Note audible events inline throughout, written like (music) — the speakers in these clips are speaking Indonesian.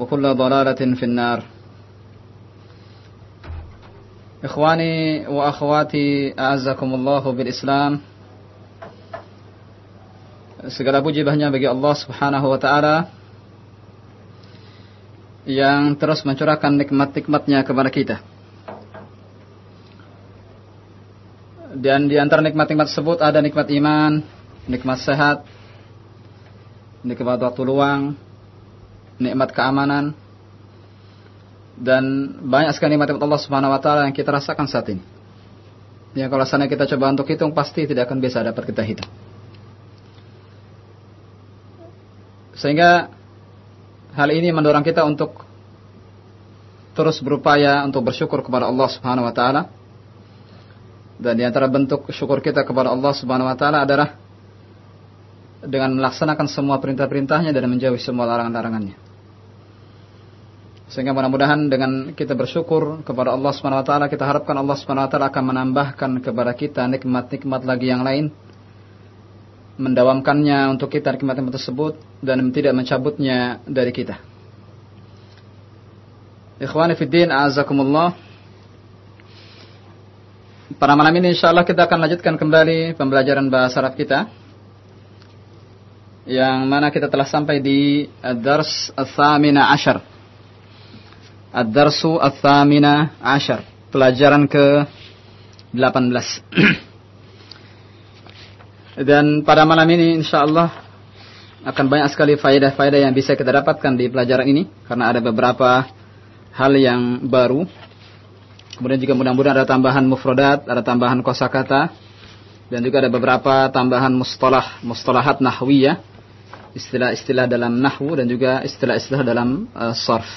وكل ضلالة في النار إخواني وأخواتي أعزكم الله بالإسلام Segala puji bahnya bagi Allah subhanahu wa ta'ala Yang terus mencurahkan nikmat-nikmatnya kepada kita Dan di antara nikmat-nikmat tersebut ada nikmat iman Nikmat sehat Nikmat waktu luang Nikmat keamanan dan banyak sekali nikmat Allah Subhanahu wa taala yang kita rasakan saat ini. Ya kalau sana kita coba untuk hitung pasti tidak akan bisa dapat kita hitung. Sehingga hal ini mendorong kita untuk terus berupaya untuk bersyukur kepada Allah Subhanahu wa taala. Dan di antara bentuk syukur kita kepada Allah Subhanahu wa taala adalah dengan melaksanakan semua perintah-perintahnya dan menjauhi semua larangan-larangannya. Sehingga mudah-mudahan dengan kita bersyukur kepada Allah Subhanahu wa taala kita harapkan Allah Subhanahu wa taala akan menambahkan kepada kita nikmat-nikmat lagi yang lain mendawamkannya untuk kita nikmat-nikmat tersebut dan tidak mencabutnya dari kita. Ikhwani fi din azakumullah. Pada malam ini insyaallah kita akan lanjutkan kembali pembelajaran bahasa Arab kita. Yang mana kita telah sampai di Ad-Dars Ats-Tsamina Asyar. Ad-Darsu Ats-Tsamina Asyar. Pelajaran ke 18. (clears throat) Dan pada malam ini insyaallah akan banyak sekali faedah-faedah yang bisa kita dapatkan di pelajaran ini karena ada beberapa hal yang baru. Kemudian juga mudah-mudahan ada tambahan mufradat, ada tambahan kosakata dan juga ada beberapa tambahan mustalah, mustalahat nahwiyah, istilah-istilah dalam nahwu dan juga istilah-istilah dalam uh, sarf.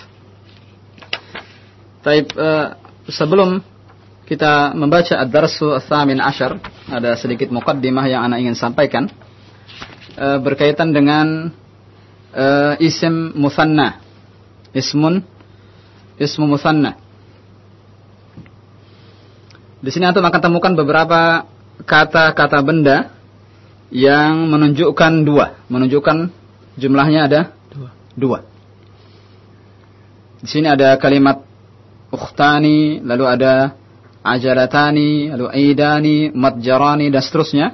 Taib uh, sebelum kita membaca ad-darsu ats-tsamin asyar, ada sedikit muqaddimah yang anak ingin sampaikan uh, berkaitan dengan uh, isim musanna. Ismun ismu musanna. Di sini antum akan temukan beberapa kata-kata benda yang menunjukkan dua, menunjukkan jumlahnya ada dua. dua. Di sini ada kalimat ukhtani, lalu ada ajalatani, lalu aidani, matjarani dan seterusnya.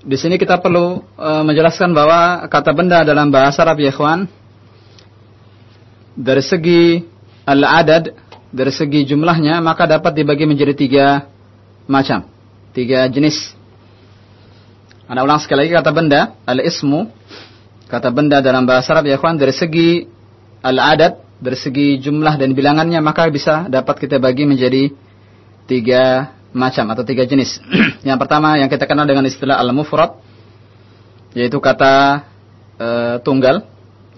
Di sini kita perlu e, menjelaskan bahwa kata benda dalam bahasa Arab ya ikhwan dari segi al-adad, dari segi jumlahnya maka dapat dibagi menjadi tiga macam, tiga jenis. Anda ulang sekali lagi kata benda, al-ismu, kata benda dalam bahasa Arab ya ikhwan dari segi al-adad, dari segi jumlah dan bilangannya maka bisa dapat kita bagi menjadi tiga macam atau tiga jenis. (clears throat) yang pertama yang kita kenal dengan istilah al-mufrad yaitu kata e, tunggal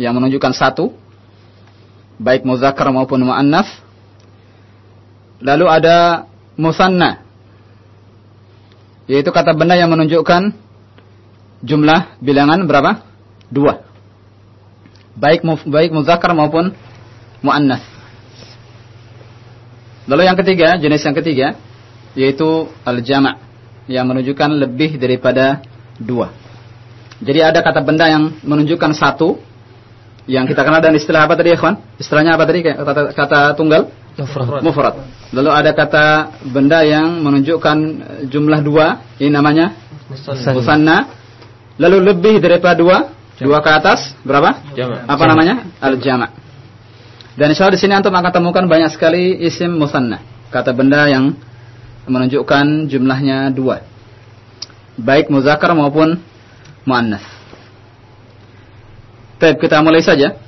yang menunjukkan satu baik muzakkar maupun muannaf. Lalu ada musanna yaitu kata benda yang menunjukkan jumlah bilangan berapa? Dua. Baik baik muzakkar maupun muannats. Lalu yang ketiga, jenis yang ketiga yaitu al-jama' yang menunjukkan lebih daripada dua. Jadi ada kata benda yang menunjukkan satu yang kita kenal dan istilah apa tadi ya kawan? Istilahnya apa tadi kata, kata tunggal? Mufrad. Mufrad. Lalu ada kata benda yang menunjukkan jumlah dua, ini namanya Musanna. musanna. Lalu lebih daripada dua, dua ke atas berapa? Jama'. Apa namanya? Al-jama'. Dan insya Allah di sini antum akan temukan banyak sekali isim musanna, kata benda yang menunjukkan jumlahnya dua, baik muzakar maupun muannas. Baik, kita mulai saja.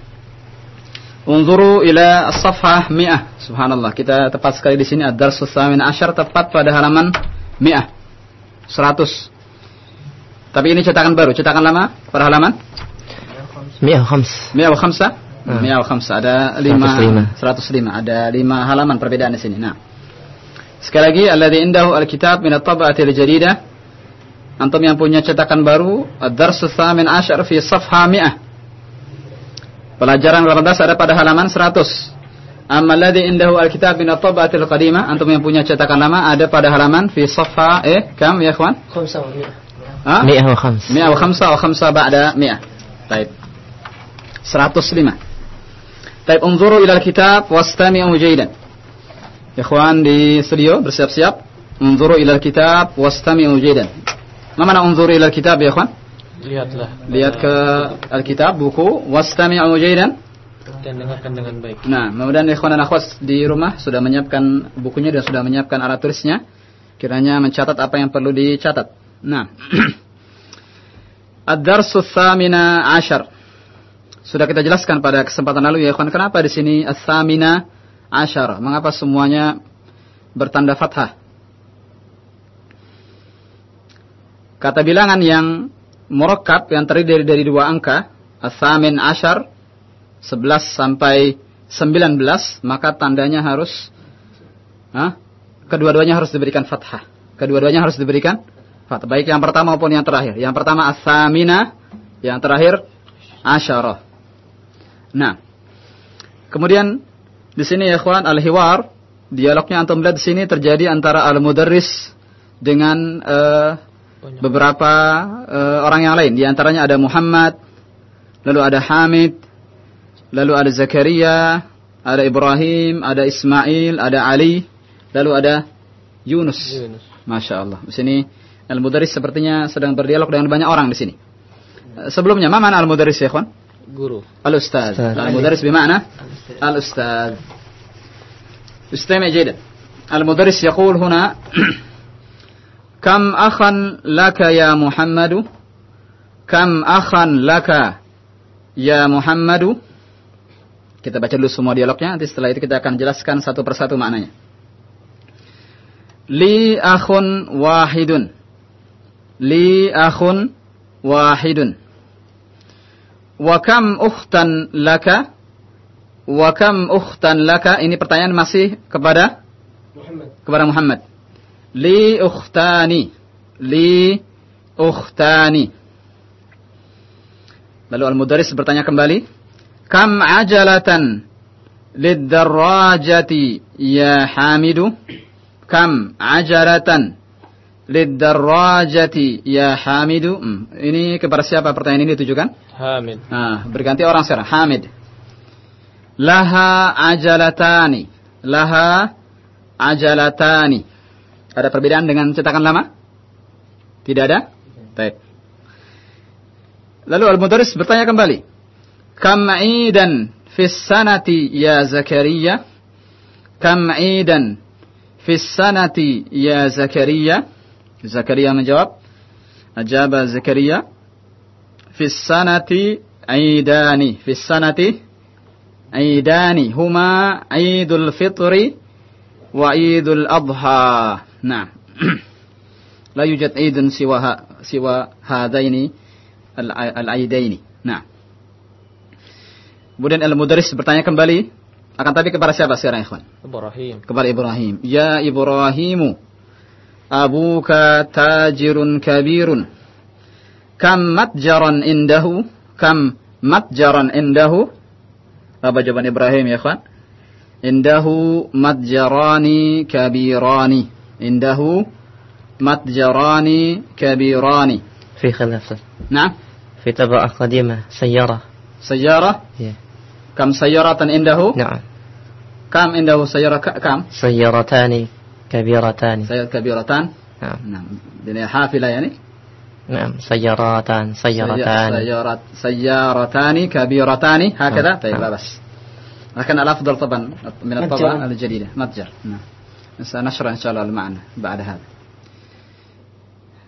Unzuru ila as-safhah mi'ah. Subhanallah, kita tepat sekali di sini ad-dars tsamin asyar tepat pada halaman mi'ah. 100. Tapi ini cetakan baru, cetakan lama pada halaman 105. 105. Mial Khamsa ada lima, 105. 105. Ada lima halaman perbedaan di sini. Nah. Sekali lagi, alladhi indahu alkitab minat taba'ati al-jadida. Antum yang punya cetakan baru, Ad-Dars Ashar fi Safha Mi'ah. Pelajaran landas ada pada halaman 100. Amma diindah indahu alkitab min at-tab'ati al-qadimah, antum yang punya cetakan lama ada pada halaman fi safha eh kam ya ikhwan? 500. Ha? 105. 105 wa 5 ba'da 100. Baik. 105. Taib unzuru ilal kitab wastami'u jaydan. Ikhwan di studio bersiap-siap. Unzuru ilal kitab wastami'u jaydan. Ma mana unzuru ilal kitab ya ikhwan? Lihatlah. Lihat ke alkitab buku wastami'u jaydan dan dengarkan dengan baik. Nah, kemudian ikhwan dan akhwat di rumah sudah menyiapkan bukunya dan sudah menyiapkan alat tulisnya. Kiranya mencatat apa yang perlu dicatat. Nah. (clears throat) Ad-darsu thamina ashar. Sudah kita jelaskan pada kesempatan lalu ya ikhwan, kenapa di sini as-tsamina ashar? Mengapa semuanya bertanda fathah? Kata bilangan yang murakkab yang terdiri dari, dari dua angka, as-tsamin ashar 11 sampai 19 maka tandanya harus Hah? kedua-duanya harus diberikan fathah. Kedua-duanya harus diberikan fathah. Baik yang pertama maupun yang terakhir. Yang pertama as-samina, yang terakhir asyarah. Nah, kemudian di sini ya ikhwan al-hiwar, dialognya antum lihat di sini terjadi antara al-mudarris dengan eh, beberapa eh, orang yang lain. Di antaranya ada Muhammad, lalu ada Hamid, lalu ada Zakaria, ada Ibrahim, ada Ismail, ada Ali, lalu ada Yunus. Yunus. Masya Allah. Di sini Al-Mudaris sepertinya sedang berdialog dengan banyak orang di sini. Eh, Sebelumnya, ma mana Al-Mudaris ya kawan? Guru. Al-Ustaz. Ustaz. Al-Mudaris بمعنى الأستاذ استمع جيدا المدرس يقول هنا (clears throat) كم أخا لك يا محمد كم أخا لك يا محمد kita baca dulu semua dialognya nanti setelah itu kita akan jelaskan satu persatu maknanya li akhun wahidun li akhun wahidun wa kam ukhtan laka? Wa kam ukhtan laka? Ini pertanyaan masih kepada kepada Muhammad. Li ukhtani. Li ukhtani. Lalu al-mudaris bertanya kembali kam ajalatan lidarrajati ya hamidu? Kam ajalatan lidarrajati ya hamidu Hmm, ini kepada siapa pertanyaan ini ditujukan Hamid. Nah, berganti orang sekarang. Hamid. Laha ajalatani. Laha ajalatani. Ada perbedaan dengan cetakan lama? Tidak ada? Baik. Lalu Al-Mudaris bertanya kembali. Kam idan fis sanati ya Zakaria? Kam idan fis sanati ya Zakaria? Zakaria menjawab. Ajaba Zakaria. في السنة عيدان في السنة عيدان هما عيد الفطر وعيد الأضحى نعم لا يوجد عيد سوى ها- سوى هذين الع- العيدين نعم Kemudian Al-Mudaris bertanya kembali akan tapi kepada siapa sekarang ikhwan? Ibrahim. kepada Ibrahim. Ya Ibrahimu, أبوك تاجر كبير. كم متجرا عنده؟ كم متجرا عنده؟ أبا جبن إبراهيم يا إخوان. عنده متجران كبيران. عنده متجران كبيران. في خلاف. نعم. في طبعة قديمة سيارة. سيارة؟ yeah. كم سيارة عنده؟ نعم. كم عنده سيارة؟ كم؟ سيارتان. كبيرتان سيارة كبيرتان نعم نعم يعني حافلة يعني نعم سيارتان سيارتان سيارات سيارتان كبيرتان هكذا نعم. طيب لا نعم. بس لكن الأفضل طبعا من الطبعة متجر. الجديدة متجر نعم سنشرح إن شاء الله المعنى بعد هذا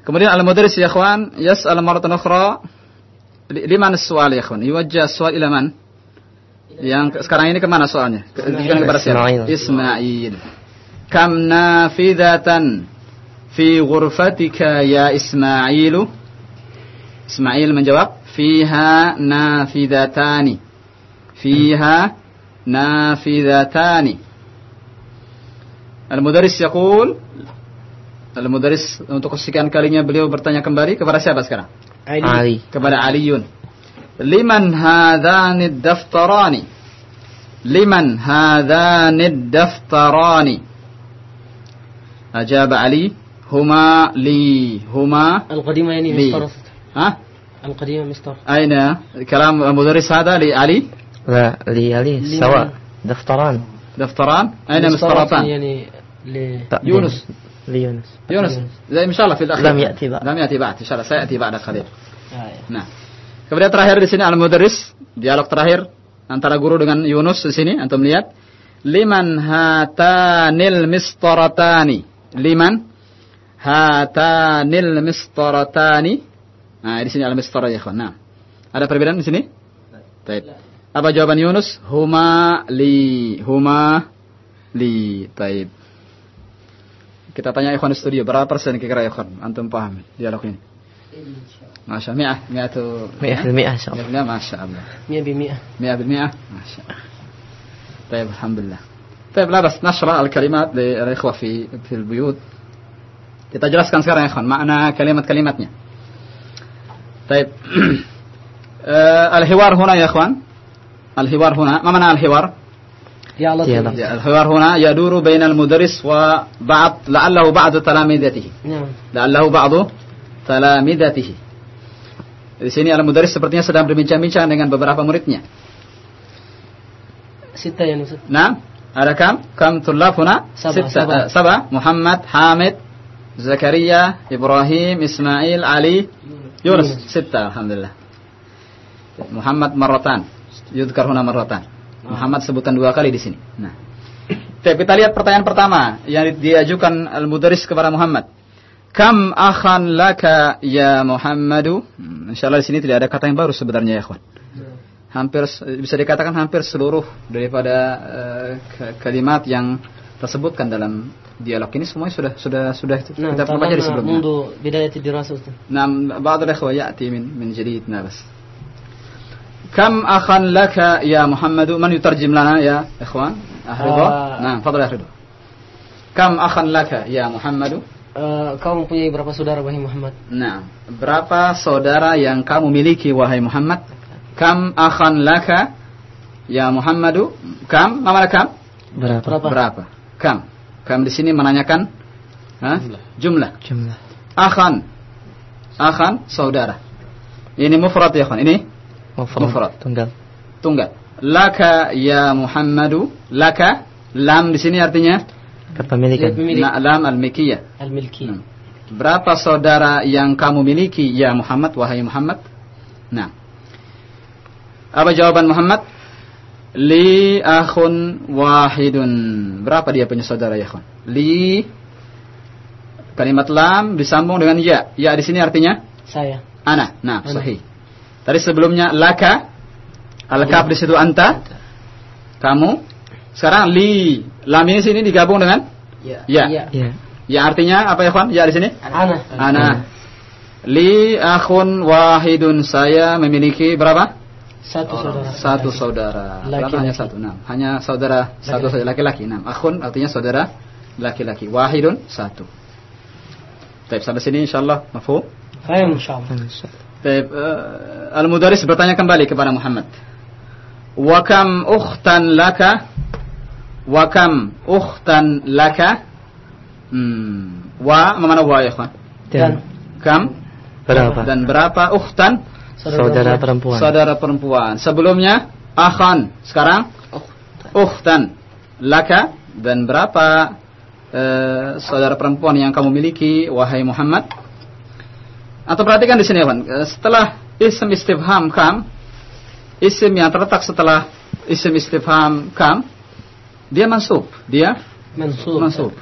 kemudian al-mudaris ya ikhwan yas'al maratan ukhra li- liman as-su'al ya ikhwan yuwajjah as-su'al ila man yang ke- sekarang ini kemana soalnya Ke- ditujukan kepada siapa Ismail. Ismail kam nafidatan fi ghurfatika ya Ismailu Ismail menjawab fiha nafidatani fiha nafidatani Al-Mudaris yaqul Al-Mudaris untuk kesekian kalinya beliau bertanya kembali kepada siapa sekarang? علي kepada Aliun. Liman hadhani daftarani? Liman hadhani daftarani? Ajab Ali, huma li, huma القديمة يعني لي. مسطرة ها؟ القديمة مسطرة أين كلام المدرس هذا لعلي؟ لا لي علي لي سواء دفتران دفتران؟ أين مسطرة مسطرتان؟ يعني ل... تقديم. يونس. ليونس يونس زي إن شاء الله في الأخير لم يأتي بعد. لم يأتي بعد إن شاء الله سيأتي بعد قليل آه يا. Nah, kemudian terakhir di sini al-mudarris, dialog terakhir antara guru dengan Yunus di sini antum lihat. Liman hatanil mistaratani. liman hatanil mistaratani. Nah, di sini al-mistara ya, ikhwan. Nah. Ada perbedaan di sini? Baik. Apa jawaban Yunus? Huma li, huma li. Baik. Kita tanya ikhwan studio, berapa persen kira-kira ikhwan antum paham dialog ini? Masya ya? Allah, mi'ah, tu Mi'ah bil mi'ah, insyaAllah Mi'ah, Masya Mi'ah bil mi'ah Mi'ah bil mi'ah, Masya Allah Baik, Alhamdulillah طيب لا بس نشرح الكلمات للإخوة في في البيوت kita jelaskan sekarang ya ikhwan makna kalimat-kalimatnya طيب آه، الحوار هنا يا اخوان الحوار هنا ما معنى الحوار الحوار هنا يدور بين المدرس وبعض لعله بعض تلامذته نعم la'allahu ba'du talamidatihi. Di sini al-mudaris sepertinya sedang berbincang-bincang dengan beberapa muridnya. ستة يعني ستة Nah, ada kam? Kam tulab huna? Saba, Sitta, saba. eh, saba. Muhammad, Hamid, Zakaria, Ibrahim, Ismail, Ali, Yunus. Sitta, alhamdulillah. Muhammad marratan. Yudhkar huna marratan. Muhammad sebutan dua kali di sini. Nah. Oke, kita lihat pertanyaan pertama yang diajukan al-mudaris kepada Muhammad. Kam akhan laka ya Muhammadu? Hmm, insyaallah di sini tidak ada kata yang baru sebenarnya ya, ikhwan Hampir bisa dikatakan hampir seluruh daripada eh, ke- kalimat yang tersebutkan dalam dialog ini semuanya sudah sudah sudah نعم kita pelajari طبعا sebelumnya. منذ بداية الدراسة أستاذ. نعم بعض الإخوة يأتي من من جديد بس كم أخا لك يا محمد من يترجم لنا يا إخوان أحرضا آه. نعم فضل يا أحرضا كم أخا لك يا محمد Eh, kau mempunyai berapa saudara wahai Muhammad? Nah, berapa saudara yang kamu miliki wahai Muhammad? Kam akhan laka ya Muhammadu? Kam? Mana kam? Berapa? Berapa? Kam. Kam di sini menanyakan ha? jumlah. Jumlah. Akhan. Akhan saudara. Ini mufrad ya, Khan. Ini mufrad. mufrad. Tunggal. Tunggal. Laka ya Muhammadu. Laka lam di sini artinya kepemilikan. Nah, lam al mikiyah Al-milkiyah. Hmm. Berapa saudara yang kamu miliki ya Muhammad wahai Muhammad? Nah. Apa jawaban Muhammad? Li akhun wahidun. Berapa dia punya saudara ya kawan? Li kalimat lam disambung dengan ya. Ya di sini artinya Saya. ana. Nah, Ana. sahih. Tadi sebelumnya laka al-kaf di situ anta. Kamu. Sekarang li. Lam ini sini digabung dengan Ya. Ya. Ya. ya Ya artinya apa ya kawan? Ya di sini? Ana. Ana. Li akhun wahidun. Saya memiliki berapa? Satu saudara. Satu saudara. Berapa? Laki-laki. Hanya satu. Nah, hanya saudara satu saja laki-laki. Nah, akhun artinya saudara laki-laki. Wahidun satu. Baik, sampai sini insyaallah mafhum. Faham insyaallah. Baik, eh, Al-Mudaris bertanya kembali kepada Muhammad. Wa kam ukhtan laka? Wa kam ukhtan laka? Hmm. Wa mana wa ya ikhwan? Dan Kam berapa? dan berapa ukhtan? Saudara perempuan. Saudara perempuan. Sebelumnya akhan, sekarang ukhtan laka dan berapa eh, saudara perempuan yang kamu miliki wahai Muhammad? Atau perhatikan di sini ya, Eh, Setelah isim istifham kam, isim yang terletak setelah isim istifham kam, dia mansub, dia Mansub. mansub.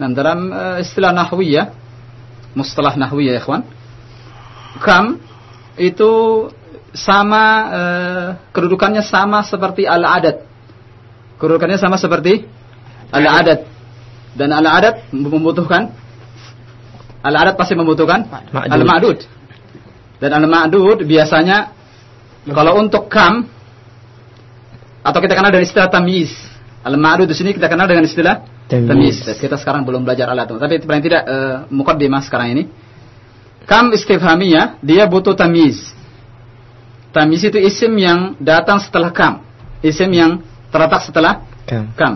Nah, dalam eh, istilah nahwiyah, mustalah nahwiyah ya, ikhwan, kam itu sama eh, kedudukannya sama seperti al-adat. Kedudukannya sama seperti al-adat. Dan al-adat membutuhkan al-adat pasti membutuhkan Ma'dud. al-ma'dud. Dan al-ma'dud biasanya kalau untuk kam atau kita kenal dari istilah tamyiz. Al-ma'dud di sini kita kenal dengan istilah Tamyiz. tamyiz. Kita sekarang belum belajar alat tapi paling tidak eh, mukaddimah sekarang ini. Kam istifhamiyah dia butuh tamyiz. Tamyiz itu isim yang datang setelah kam. Isim yang terletak setelah Kam. kam.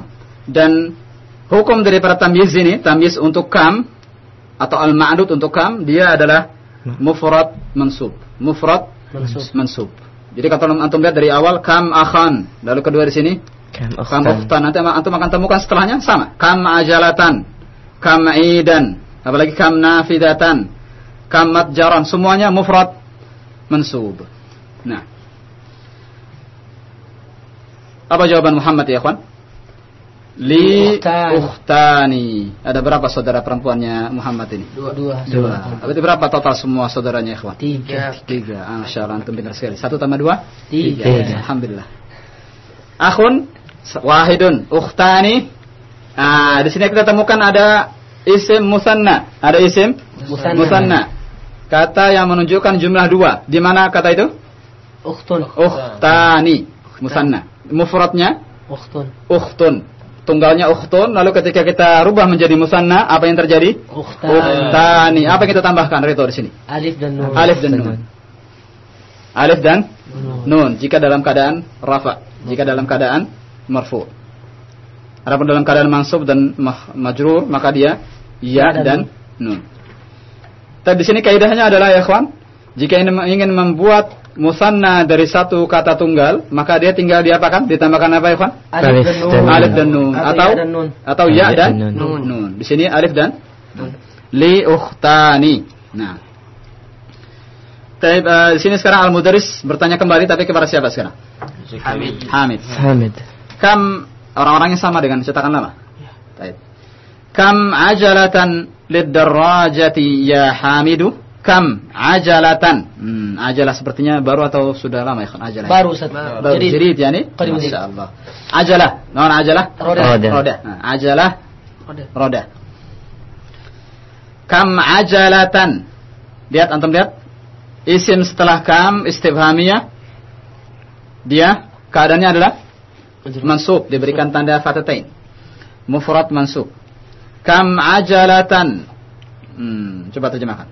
Dan hukum daripada tamyiz ini, tamyiz untuk kam atau al-ma'dud untuk kam, dia adalah mufrad mansub. Mufrad Mansub. mansub. Jadi kalau antum lihat dari awal kam akhan, lalu kedua di sini Kam ukhtan. Nanti antum akan temukan setelahnya sama. Kam ajalatan, kam idan, apalagi kam nafidatan, kam matjaran, semuanya mufrad mansub. Nah. Apa jawaban Muhammad ya, ikhwan? Li Ukhtan. ukhtani. Ada berapa saudara perempuannya Muhammad ini? Dua. Dua. Dua. Berarti berapa total semua saudaranya, ikhwan? Tiga. Tiga. Ah, Masya Allah, antum pintar sekali. Satu tambah dua? Tiga. Tiga. Alhamdulillah. Akhun, wahidun, ukhtani. Ah, di sini kita temukan ada isim musanna. Ada isim Musanna. Kata yang menunjukkan jumlah dua. Di mana kata itu? Ukhtun. Ukhtani. Musanna. Mufradnya Ukhtun. ukhtun. Tunggalnya ukhtun. Lalu ketika kita rubah menjadi musanna, apa yang terjadi? Ukhtan. Ukhtani. Apa yang kita tambahkan Rito di sini? Alif dan nun. Alif dan nun. Alif dan Nun. nun jika dalam keadaan rafa, jika dalam keadaan marfu. Adapun dalam keadaan mansub dan majrur maka dia ya Ya dan nun. Tapi di sini kaidahnya adalah ya kawan, jika ingin membuat musanna dari satu kata tunggal, maka dia tinggal diapakan? Ditambahkan apa ya kawan? Alif dan nun. Alif dan nun Atau atau ya dan nun. ya nun. Di sini alif dan nun. Li ukhtani. Nah. Taib, eh, di sini sekarang Al-Mudaris bertanya kembali tapi kepada siapa sekarang? Hamid. Hamid. Hamid. Kam orang-orangnya sama dengan cetakan lama? Taib. Kam ajalatan lid-darajati ya Hamidu? Kam ajalatan? Hmm, ajalah sepertinya baru atau sudah lama ya kan ajalah? Baru Ustaz. Baru Jadi jadi yani? Qadim Masya Allah. Ajalah. Non ajalah? Roda. Roda. Roda. Nah, ajalah Roda. roda. Kam ajalatan. Lihat antum lihat. Isim setelah kam istifhamiyah. Dia keadaannya adalah mansub diberikan tanda fatatain. Mufrad mansub. Kam ajalatan. Hmm, coba terjemahkan.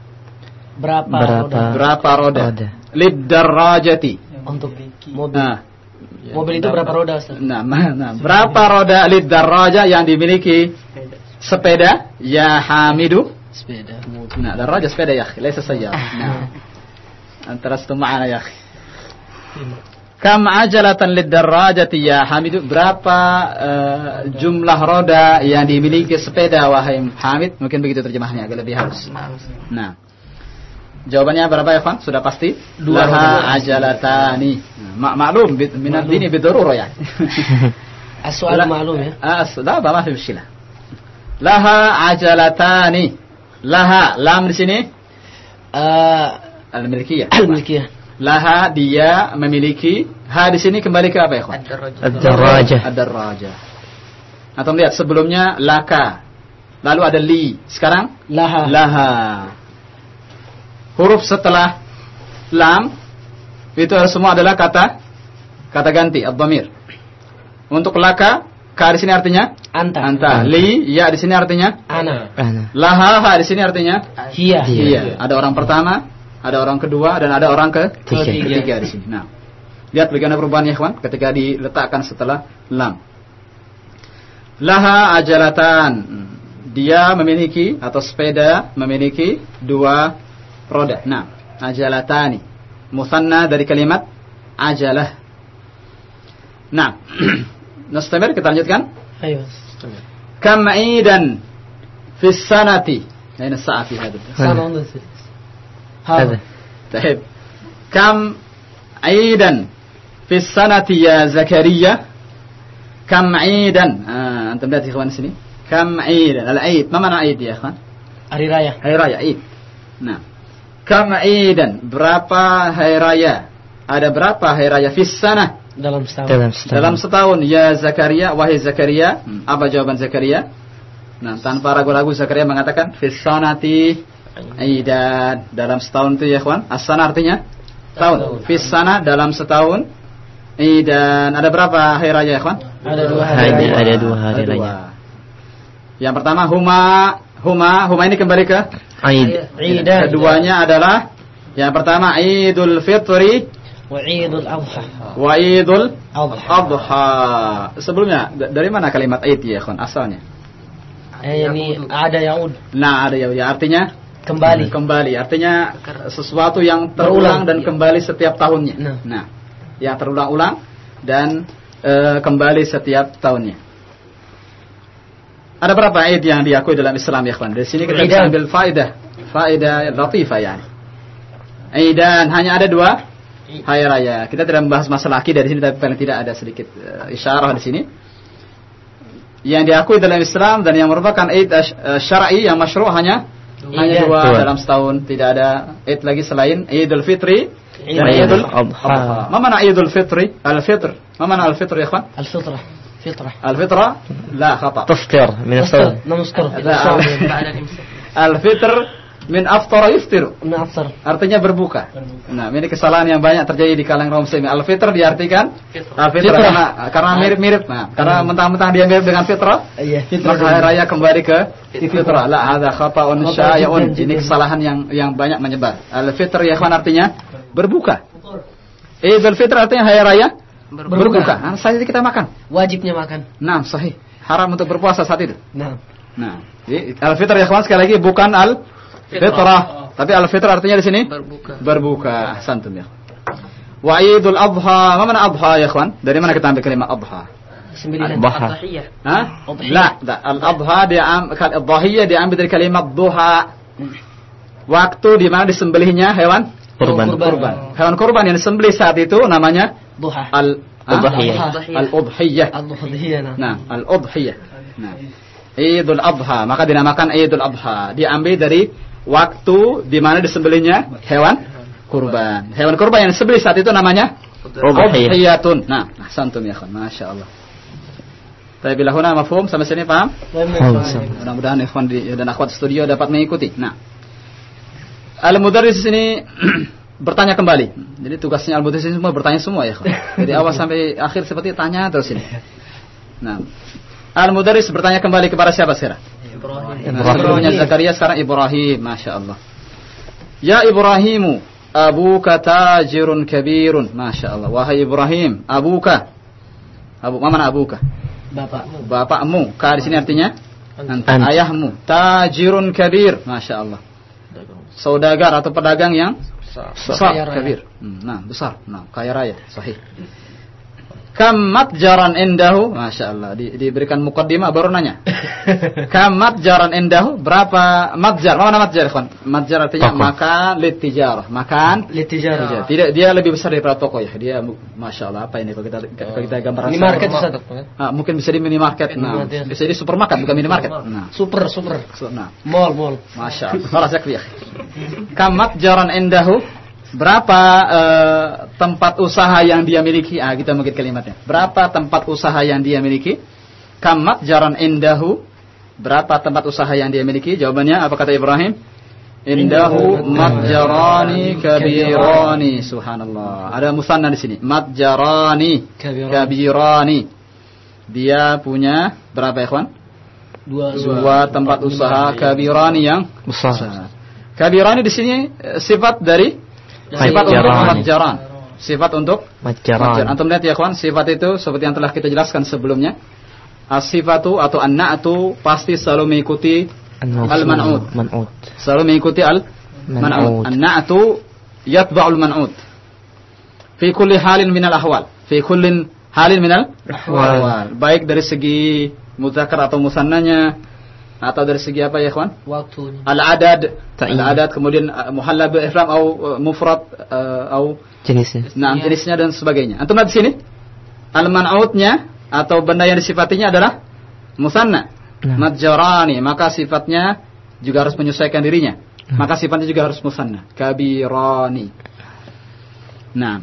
Berapa, Berapa? roda? Berapa roda? Roda. Lid darajati. Untuk mobil. Nah, Mobil itu berapa roda Ustaz? nah, ma- nah, berapa roda lid daraja yang dimiliki sepeda? Ya Hamidu. Sepeda. Nah, daraja sepeda ya, laisa sayyara. (laughs) Nah. Antara situ ma'ana ya. Kam ajalatan lidarrajati ya Hamid berapa uh, jumlah roda yang dimiliki sepeda wahai Hamid mungkin begitu terjemahnya agak lebih halus. Nah. Jawabannya berapa ya, Fan? Sudah pasti? Dua Laha ajalatani. Mak maklum minat dini bidurur ya. (laughs) Aswala maklum ya. Eh, As-su'al ma fi mushkilah. Laha ajalatani. Laha lam di sini? Uh, al-milkiyah. Al-milkiyah laha dia memiliki ha di sini kembali ke apa ya kawan Ad-darajah. ad-darajah atau lihat sebelumnya laka lalu ada li sekarang Laha. laha huruf setelah lam itu semua adalah kata kata ganti ad-dhamir untuk laka ka di sini artinya Anta. anta li ya di sini artinya Ana. Ana. laha ha di sini artinya Hiya. iya ada orang pertama ada orang kedua dan ada orang ke ketiga, ketiga di sini. Nah, lihat bagaimana perubahannya, kawan, ketika diletakkan setelah lam. Laha ajalatan. Dia memiliki atau sepeda memiliki dua roda. Nah, ajalatani. Musanna dari kalimat ajalah. Nah, (clears throat) nastamir kita lanjutkan. Ayo. Kam'idan fi sanati. Ini sa'ati hadis. سنة ونص هذا طيب كم عيدا في السنة يا زكريا كم عيدا آه أنتم lihat ikhwan sini كم عيدا العيد ما معنى عيد يا ikhwan hari raya hari raya Id nah كم عيدا berapa hari raya ada berapa hari raya fi sana dalam setahun dalam setahun. dalam setahun ya Zakaria wahai Zakaria Hmm, apa jawaban Zakaria nah tanpa ragu-ragu Zakaria mengatakan fi sanati aidan. Dalam setahun itu ya kawan asana artinya? Tahun. Fi sana dalam setahun. Aidan. Ada berapa hari raya ya kawan ada dua hari Ada, raya. ada dua hari Ada dua. raya. yang pertama huma. Huma. Huma ini kembali ke? Aid. Idan keduanya adalah yang pertama Idul Fitri. Wa Idul Adha. Wa Idul Adha. Sebelumnya da- dari mana kalimat Id ya, kawan? Asalnya. eh ini ada yaud. Nah, ada ya, ya artinya kembali kembali. Artinya sesuatu yang terulang dan kembali setiap tahunnya. Nah. yang terulang-ulang dan eh, kembali setiap tahunnya. Ada berapa Id yang diakui dalam Islam ya, kawan? Dari sini kita bisa ambil faedah, faedah latifah yani. Idan hanya ada dua hari raya. Kita tidak membahas masalah akidah di sini tapi paling tidak ada sedikit eh, isyarah di sini. Yang diakui dalam Islam dan yang merupakan Eid eh, syar'i yang masyru' hanya hanya iya, dua, dua dalam setahun tidak ada Eid lagi selain Idul Fitri dan Idul iya. Adha. Iya. Mana Idul Fitri? Al-Fitr. Ma mana Al-Fitr ya ikhwan? Al fitr. Fitr? Al-Fitrah la khata. Taftir min as-sawm. Al-Fitr Min aftara yuftir. Min aftar. Artinya berbuka. berbuka. Nah, ini kesalahan yang banyak terjadi di kalangan kaum muslimin. Al fitr diartikan al karena karena nah. mirip-mirip. Nah, karena nah. mentah-mentah dia mirip dengan fitrah. Iya, fitrah. Maka hari raya kembali ke fitrah. La hadza khata'un syai'un. Ini kesalahan yang yang banyak menyebar. Al fitr ya kan artinya berbuka. Idul fitr artinya hari raya berbuka. berbuka. Nah, saat kita makan. Wajibnya makan. Nah, sahih. Haram untuk berpuasa saat itu. Nah. Nah, al fitr ya kawan sekali lagi bukan al al-fitrah, tapi al-fitr artinya di sini berbuka. Berbuka. Santum ya. Wa Idul Adha, mana adha ya ikhwan? Dari mana kita ambil kalimat adha? sembilan Baha. Hah? La, la. al-adha dia adhiyah diambil dari kalimat duha. Waktu di mana disembelihnya hewan Kurban. kurban. Hewan kurban yang disembelih saat itu namanya duha al Udhiyah. Al-udhiyah. al-udhiyah nah Nah, al-udhiyah. Nah, Idul Adha, maka dinamakan Idul Adha. Diambil dari waktu di mana disembelihnya hewan kurban. Hewan kurban yang disembelih saat itu namanya Udhiyah. udhiyatun. Nah, santum ya kawan, Masya Allah. Tapi bila huna mafhum sampai sini paham? Mudah-mudahan ikhwan di, dan akhwat studio dapat mengikuti. Nah, Al-Mudarris ini (clears throat) bertanya kembali. Jadi tugasnya Al-Mudarris ini semua bertanya semua ya. Dari awal sampai akhir seperti tanya terus ini. Nah, Al-Mudarris bertanya kembali kepada siapa sekarang? Nah, sebelumnya Zakaria sekarang Ibrahim, Masya Allah. Ya Ibrahimu, abuka tajirun kabirun, Masya Allah. Wahai Ibrahim, abuka. Abu, mana abuka? bapak Bapakmu. Ka di sini artinya. Anta. ayahmu. Tajirun kabir, Masya Allah. Saudagar atau pedagang yang besar, Kaya raya. kabir. Hmm, Nah, besar. Nah, kaya raya, sahih. Kam matjaran indahu, Masya Allah. Di- diberikan mukaddimah baru nanya. (laughs) Kam matjaran indahu, berapa matjar? Mana matjar, kawan? Matjar artinya Toko. makan litijarah. Makan litijarah Iya, Tidak, dia lebih besar daripada toko ya. Dia, masya Allah, apa ini kalau kita kalau kita gambar minimarket Ustaz Ah, mungkin bisa di minimarket. Nah, Minimarket. bisa di supermarket bukan minimarket. Nah, super super nah, mall mall masya Allah. Khalas yakfi ya. Kamat jaran endahu berapa eh, tempat usaha yang dia miliki? Ah, kita mungkin kalimatnya. Berapa tempat usaha yang dia miliki? Kamat jaran endahu berapa tempat usaha yang dia miliki? Jawabannya apa kata Ibrahim? Indahu matjarani kabirani. Subhanallah. Ada musanna di sini. Matjarani Kabirani. Dia punya berapa ikhwan? dua Dua tempat usaha kabirani yang Besar. besar. Kabirani di sini eh, sifat dari sifat untuk matjaran. Sifat untuk. Matjaran. Antum lihat ya kawan, sifat itu seperti yang telah kita jelaskan sebelumnya. As-sifatu atau an-na'tu pasti selalu mengikuti Al-man'ud. Man'ud. selalu mengikuti al man'ud. Man'ud. An-na'tu yatba'ul man'ud. Fi kulli halin minal ahwal. Fi kullin halin minal ahwal. Baik dari segi muzakkar atau musannanya atau dari segi apa ya, kawan? Waktunya. Al-adad, al-adad kemudian uh, muhalla bil ihram atau uh, mufrad uh, atau Jenisnya. nah Iya. jenisnya dan sebagainya. Antum lihat di sini al-man'udnya atau benda yang disifatinya adalah musanna. Nah. Matjarani, maka sifatnya juga harus menyesuaikan dirinya. Hmm. Maka sifatnya juga harus musanna. Kabirani. Nah.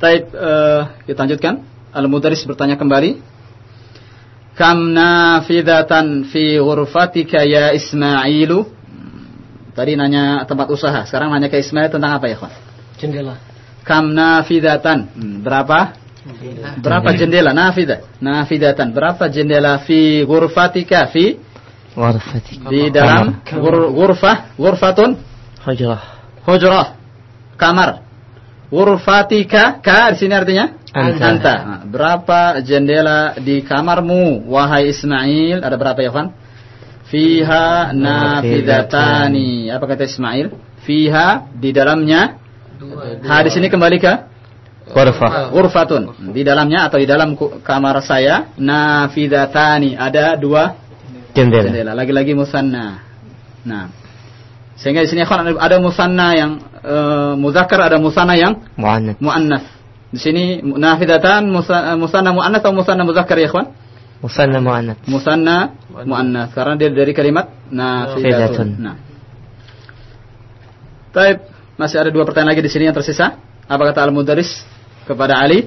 Baik, eh, kita lanjutkan. Al-Mudaris bertanya kembali. Kam nafidatan fi ghurfatika ya Ismailu? Tadi nanya tempat usaha, sekarang nanya ke Ismail tentang apa ya, kawan? Jendela. Kam nafidatan. Hmm, Berapa? Berapa jendela? Nafidah. Nafidatan. Berapa jendela fi ghurfatika fi Warfatik. di dalam ghur- ghurfah, ghurfatun Hujrah. hujrah, kamar. Ghurfatika ka di sini artinya Anta. Nah, berapa jendela di kamarmu wahai Ismail? Ada berapa ya, Fan? Fiha nafidatani. Apa kata Ismail? Fiha di dalamnya. Ha di sini kembali ke Warfa. Ghurfatun. Di dalamnya atau di dalam kamar saya nafidatani. Ada dua Jendela. jendela. Lagi-lagi musanna. Nah. Sehingga di sini ikhwan, ada- musanna yang uh, muzakkar, ada musanna yang Mu'annat. muannas. Di sini nafidatan musa- musanna muannas atau musanna muzakkar ya ikhwan? Musanna mu'annat. Musanna muannas karena dia dari kalimat nafidatun. Nah. Baik, masih ada dua pertanyaan lagi di sini yang tersisa. Apa kata Al-Mudaris kepada Ali?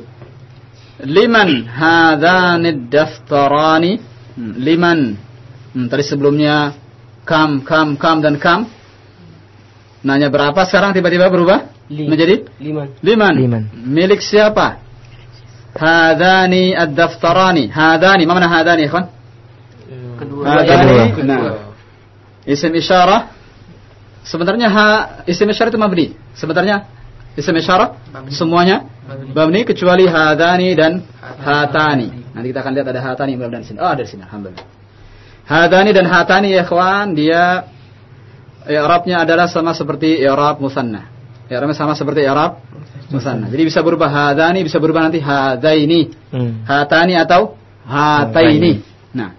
Liman hadanid daftarani? Hmm, Liman. Hmm, tadi sebelumnya kam, kam, kam dan kam. Nanya berapa sekarang tiba-tiba berubah Li. menjadi Liman. liman. Liman. Milik siapa? Hadani ad-daftarani. Hadani, mana hadani, ikhwan? Kedua. Hadani. Kedua. Nah. Isim isyarah. Sebenarnya ha isim isyarah itu mabni. Sebenarnya isim isyarah semuanya mabni kecuali hadani dan hatani. Nanti kita akan lihat ada hatani mudah-mudahan sini. Oh, ada di sini. Alhamdulillah. Hadani dan hatani ya ikhwan, dia i'rabnya adalah sama seperti i'rab musanna. I'rabnya sama seperti i'rab musanna. Jadi bisa berubah hadani, bisa berubah nanti hadaini, Hmm. hatani atau hataini. Nah.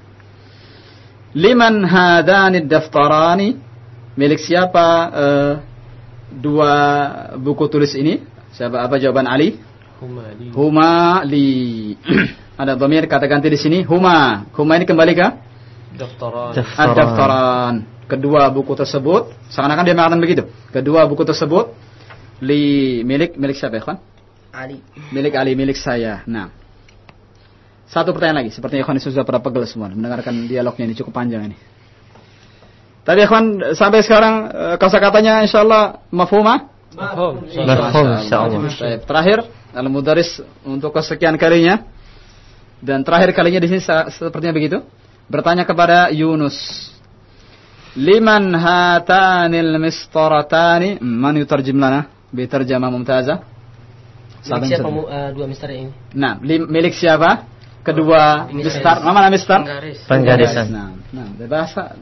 Liman hadani daftarani? Milik siapa eh, dua buku tulis ini? Siapa apa jawaban Ali? Humali. Huma li. (clears throat) Ada dhamir kata ganti di sini huma. Huma ini kembali ke Daftaran. Daftaran. ad-daftaran. Kedua buku tersebut seakan-akan dia mengatakan begitu. Kedua buku tersebut li milik milik siapa ya, kawan? Ali. Milik Ali, milik saya. Nah. Satu pertanyaan lagi, sepertinya ikhwan sudah pada pegel semua mendengarkan dialognya ini cukup panjang ini. Tapi ikhwan sampai sekarang eh, kata-katanya insyaallah mafhumah? Mafhum. Insyaallah. Terakhir, Al-Mudaris untuk kesekian kalinya dan terakhir kalinya di sini sepertinya begitu. Bertanya kepada Yunus. Liman hatanil mistaratani? Man yutarjim lana bitarjamah mumtazah? Milik siapa eh, dua misteri ini? Nah, milik siapa? Kedua mistar. Mana mistar? Penggarisan. Nah, nah, bahasa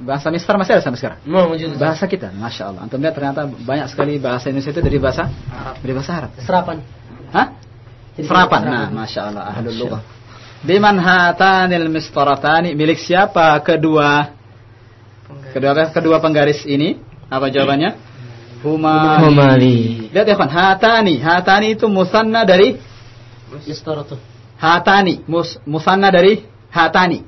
bahasa mistar masih ada sampai sekarang. Mau wujud. Bahasa kita, masya Allah. Antum lihat ternyata banyak sekali bahasa Indonesia itu dari bahasa dari bahasa Arab. Serapan. Hah? Jadi Serapan. serapan. Nah, masya Allah. Ahlul lughah. Liman hatanil mistaratani? Milik siapa kedua Kedua kedua penggaris ini apa jawabannya? Humali. Humali. Lihat ya, kan Hatani. Hatani itu musanna dari Mustaratu. Hatani. Mus, musanna dari Hatani.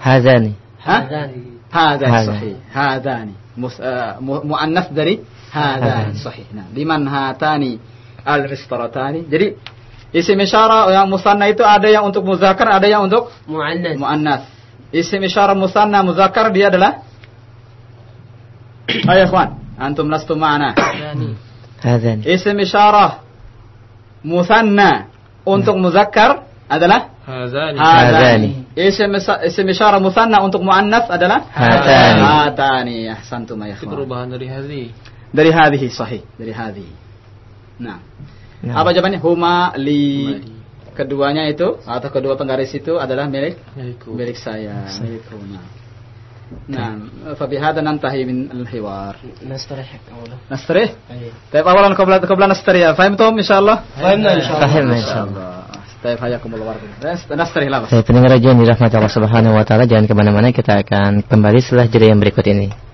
Hazani. Hazani. Hazani. Hazani. Mus, uh, mu, muannas dari Hazani. Sahih. Nah, liman Hatani al-mistaratani. Jadi isim isyara yang musanna itu ada yang untuk muzakkar, ada yang untuk muannas. Muannas. Isim isyara musanna muzakkar dia adalah ayo ikhwan antum lastu ma'ana Hadani. Hazani. isim isyarah musanna untuk muzakkar adalah Hazani. Hadani. Isim isim isyarah musanna untuk muannats adalah Hatani. Hatani. Ahsantum ya Itu ikhwan. perubahan dari hadhi. Dari hadhihi sahih, dari hadhihi. Nah, Nah. apa jawabannya? Huma li. keduanya itu atau kedua penggaris itu adalah milik Milikku. milik saya milikku nah nah فبهذا ننتهي من الحوار نستريح أولا نستريح أي طيب اولا قبل قبل نستريح فهمتم ان شاء الله فهمنا إن شاء الله Fahim insyaallah. طيب حياكم الله بارك الله نستريح لا بس Saya pendengar radio yang dirahmati Allah Subhanahu wa taala, jangan kemana-mana kita akan kembali setelah jeda yang berikut ini.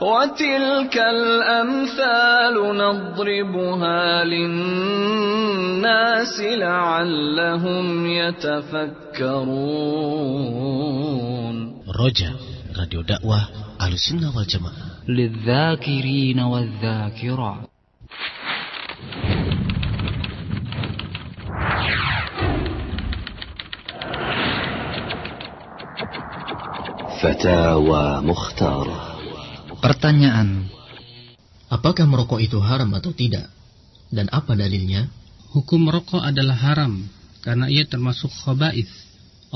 وتلك الأمثال نضربها للناس لعلهم يتفكرون. رجاء راديو دعوة على السنة والجماعة. للذاكرين والذاكرات. فتاوى مختارة. Pertanyaan, Apakah merokok itu haram atau tidak? Dan apa dalilnya? Hukum merokok adalah haram karena ia termasuk khaba'ith.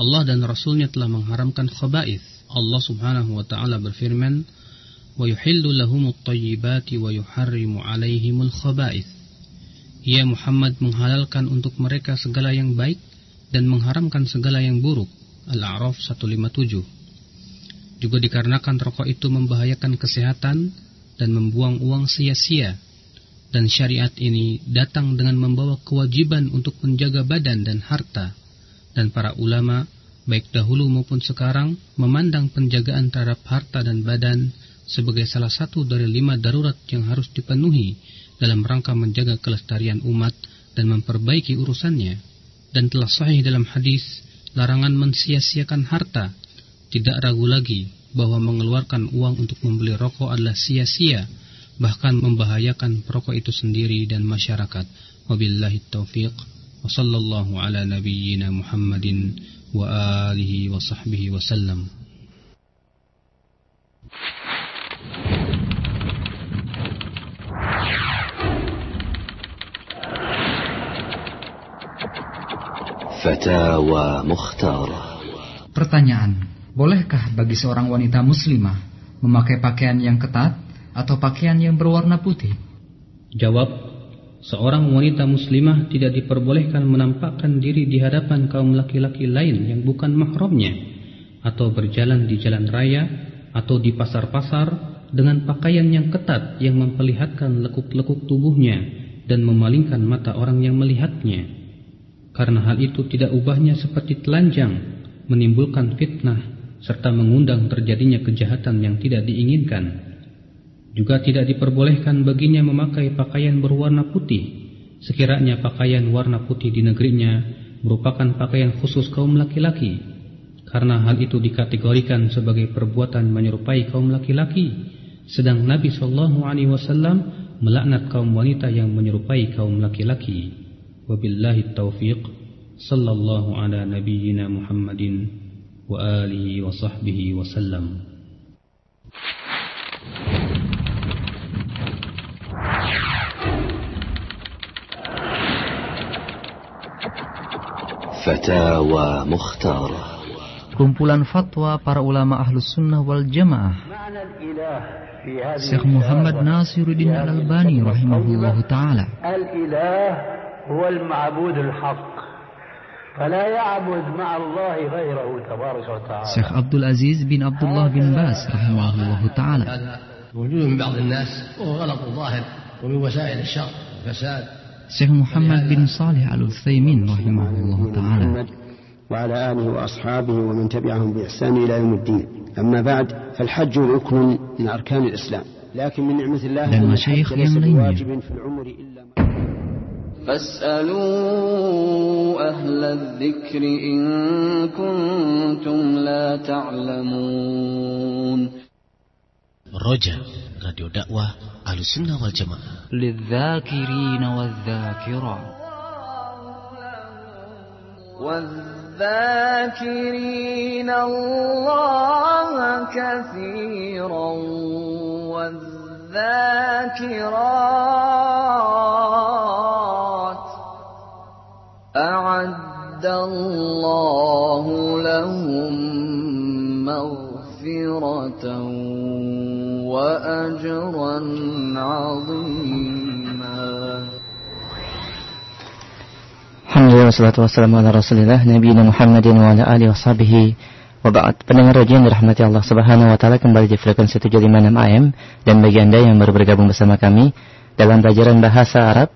Allah dan Rasulnya telah mengharamkan khaba'ith. Allah subhanahu wa ta'ala berfirman, وَيُحِلُّ لَهُمُ الطَّيِّبَاتِ وَيُحَرِّمُ عَلَيْهِمُ الْخَبَائِثِ Ia Muhammad menghalalkan untuk mereka segala yang baik dan mengharamkan segala yang buruk. Al-A'raf 157 juga dikarenakan rokok itu membahayakan kesehatan dan membuang uang sia-sia. Dan syariat ini datang dengan membawa kewajiban untuk menjaga badan dan harta. Dan para ulama baik dahulu maupun sekarang memandang penjagaan terhadap harta dan badan sebagai salah satu dari lima darurat yang harus dipenuhi dalam rangka menjaga kelestarian umat dan memperbaiki urusannya. Dan telah sahih dalam hadis larangan mensia-siakan harta tidak ragu lagi bahwa mengeluarkan uang untuk membeli rokok adalah sia-sia, bahkan membahayakan perokok itu sendiri dan masyarakat. Wabillahi taufiq. Wa sallallahu ala nabiyyina Muhammadin wa alihi wa sahbihi wa sallam. Fatawa Mukhtarah Pertanyaan bolehkah bagi seorang wanita muslimah memakai pakaian yang ketat atau pakaian yang berwarna putih? Jawab, seorang wanita muslimah tidak diperbolehkan menampakkan diri di hadapan kaum laki-laki lain yang bukan mahramnya atau berjalan di jalan raya atau di pasar-pasar dengan pakaian yang ketat yang memperlihatkan lekuk-lekuk tubuhnya dan memalingkan mata orang yang melihatnya. Karena hal itu tidak ubahnya seperti telanjang, menimbulkan fitnah serta mengundang terjadinya kejahatan yang tidak diinginkan. Juga tidak diperbolehkan baginya memakai pakaian berwarna putih, sekiranya pakaian warna putih di negerinya merupakan pakaian khusus kaum laki-laki, karena hal itu dikategorikan sebagai perbuatan menyerupai kaum laki-laki, sedang Nabi Shallallahu Alaihi Wasallam melaknat kaum wanita yang menyerupai kaum laki-laki. Wabillahi taufiq. Sallallahu ala nabiyyina Muhammadin وآله وصحبه وسلم فتاوى مختارة Kumpulan fatwa para ulama ahlus sunnah wal jamaah Syekh Muhammad Nasiruddin Al-Albani rahimahullahu ta'ala Al-ilah huwa al-ma'budul haq فلا يعبد مع الله غيره تبارك وتعالى. Syekh Abdul Aziz bin Abdullah bin Bas rahimahullah ta'ala موجود من بعض الناس وهو غلط ظاهر ومن وسائل الشر فساد Syekh Muhammad bin Salih Al-Utsaimin rahimahullah ta'ala وعلى آله وأصحابه ومن تبعهم بإحسان إلى يوم الدين. أما بعد فالحج ركن من أركان الإسلام. لكن من نعمة الله أن masyayikh الحج ليس. بواجب في العمر إلا فاسألوا أهل الذكر إن كنتم لا تعلمون. رجاء راديو دعوة على السنة والجماعة للذاكرين والذاكرات. والذاكرين الله كثيرا والذاكرات أعد الله لهم مغفرة وأجرا عظيما Alhamdulillah wassalatu wassalamu ala rasulillah Nabi Muhammadin wa ala alihi washabihi wa ba'd Pendengar yang dirahmati Allah subhanahu wa ta'ala Kembali di frekuensi 756 AM Dan bagi anda yang baru bergabung bersama kami Dalam pelajaran bahasa Arab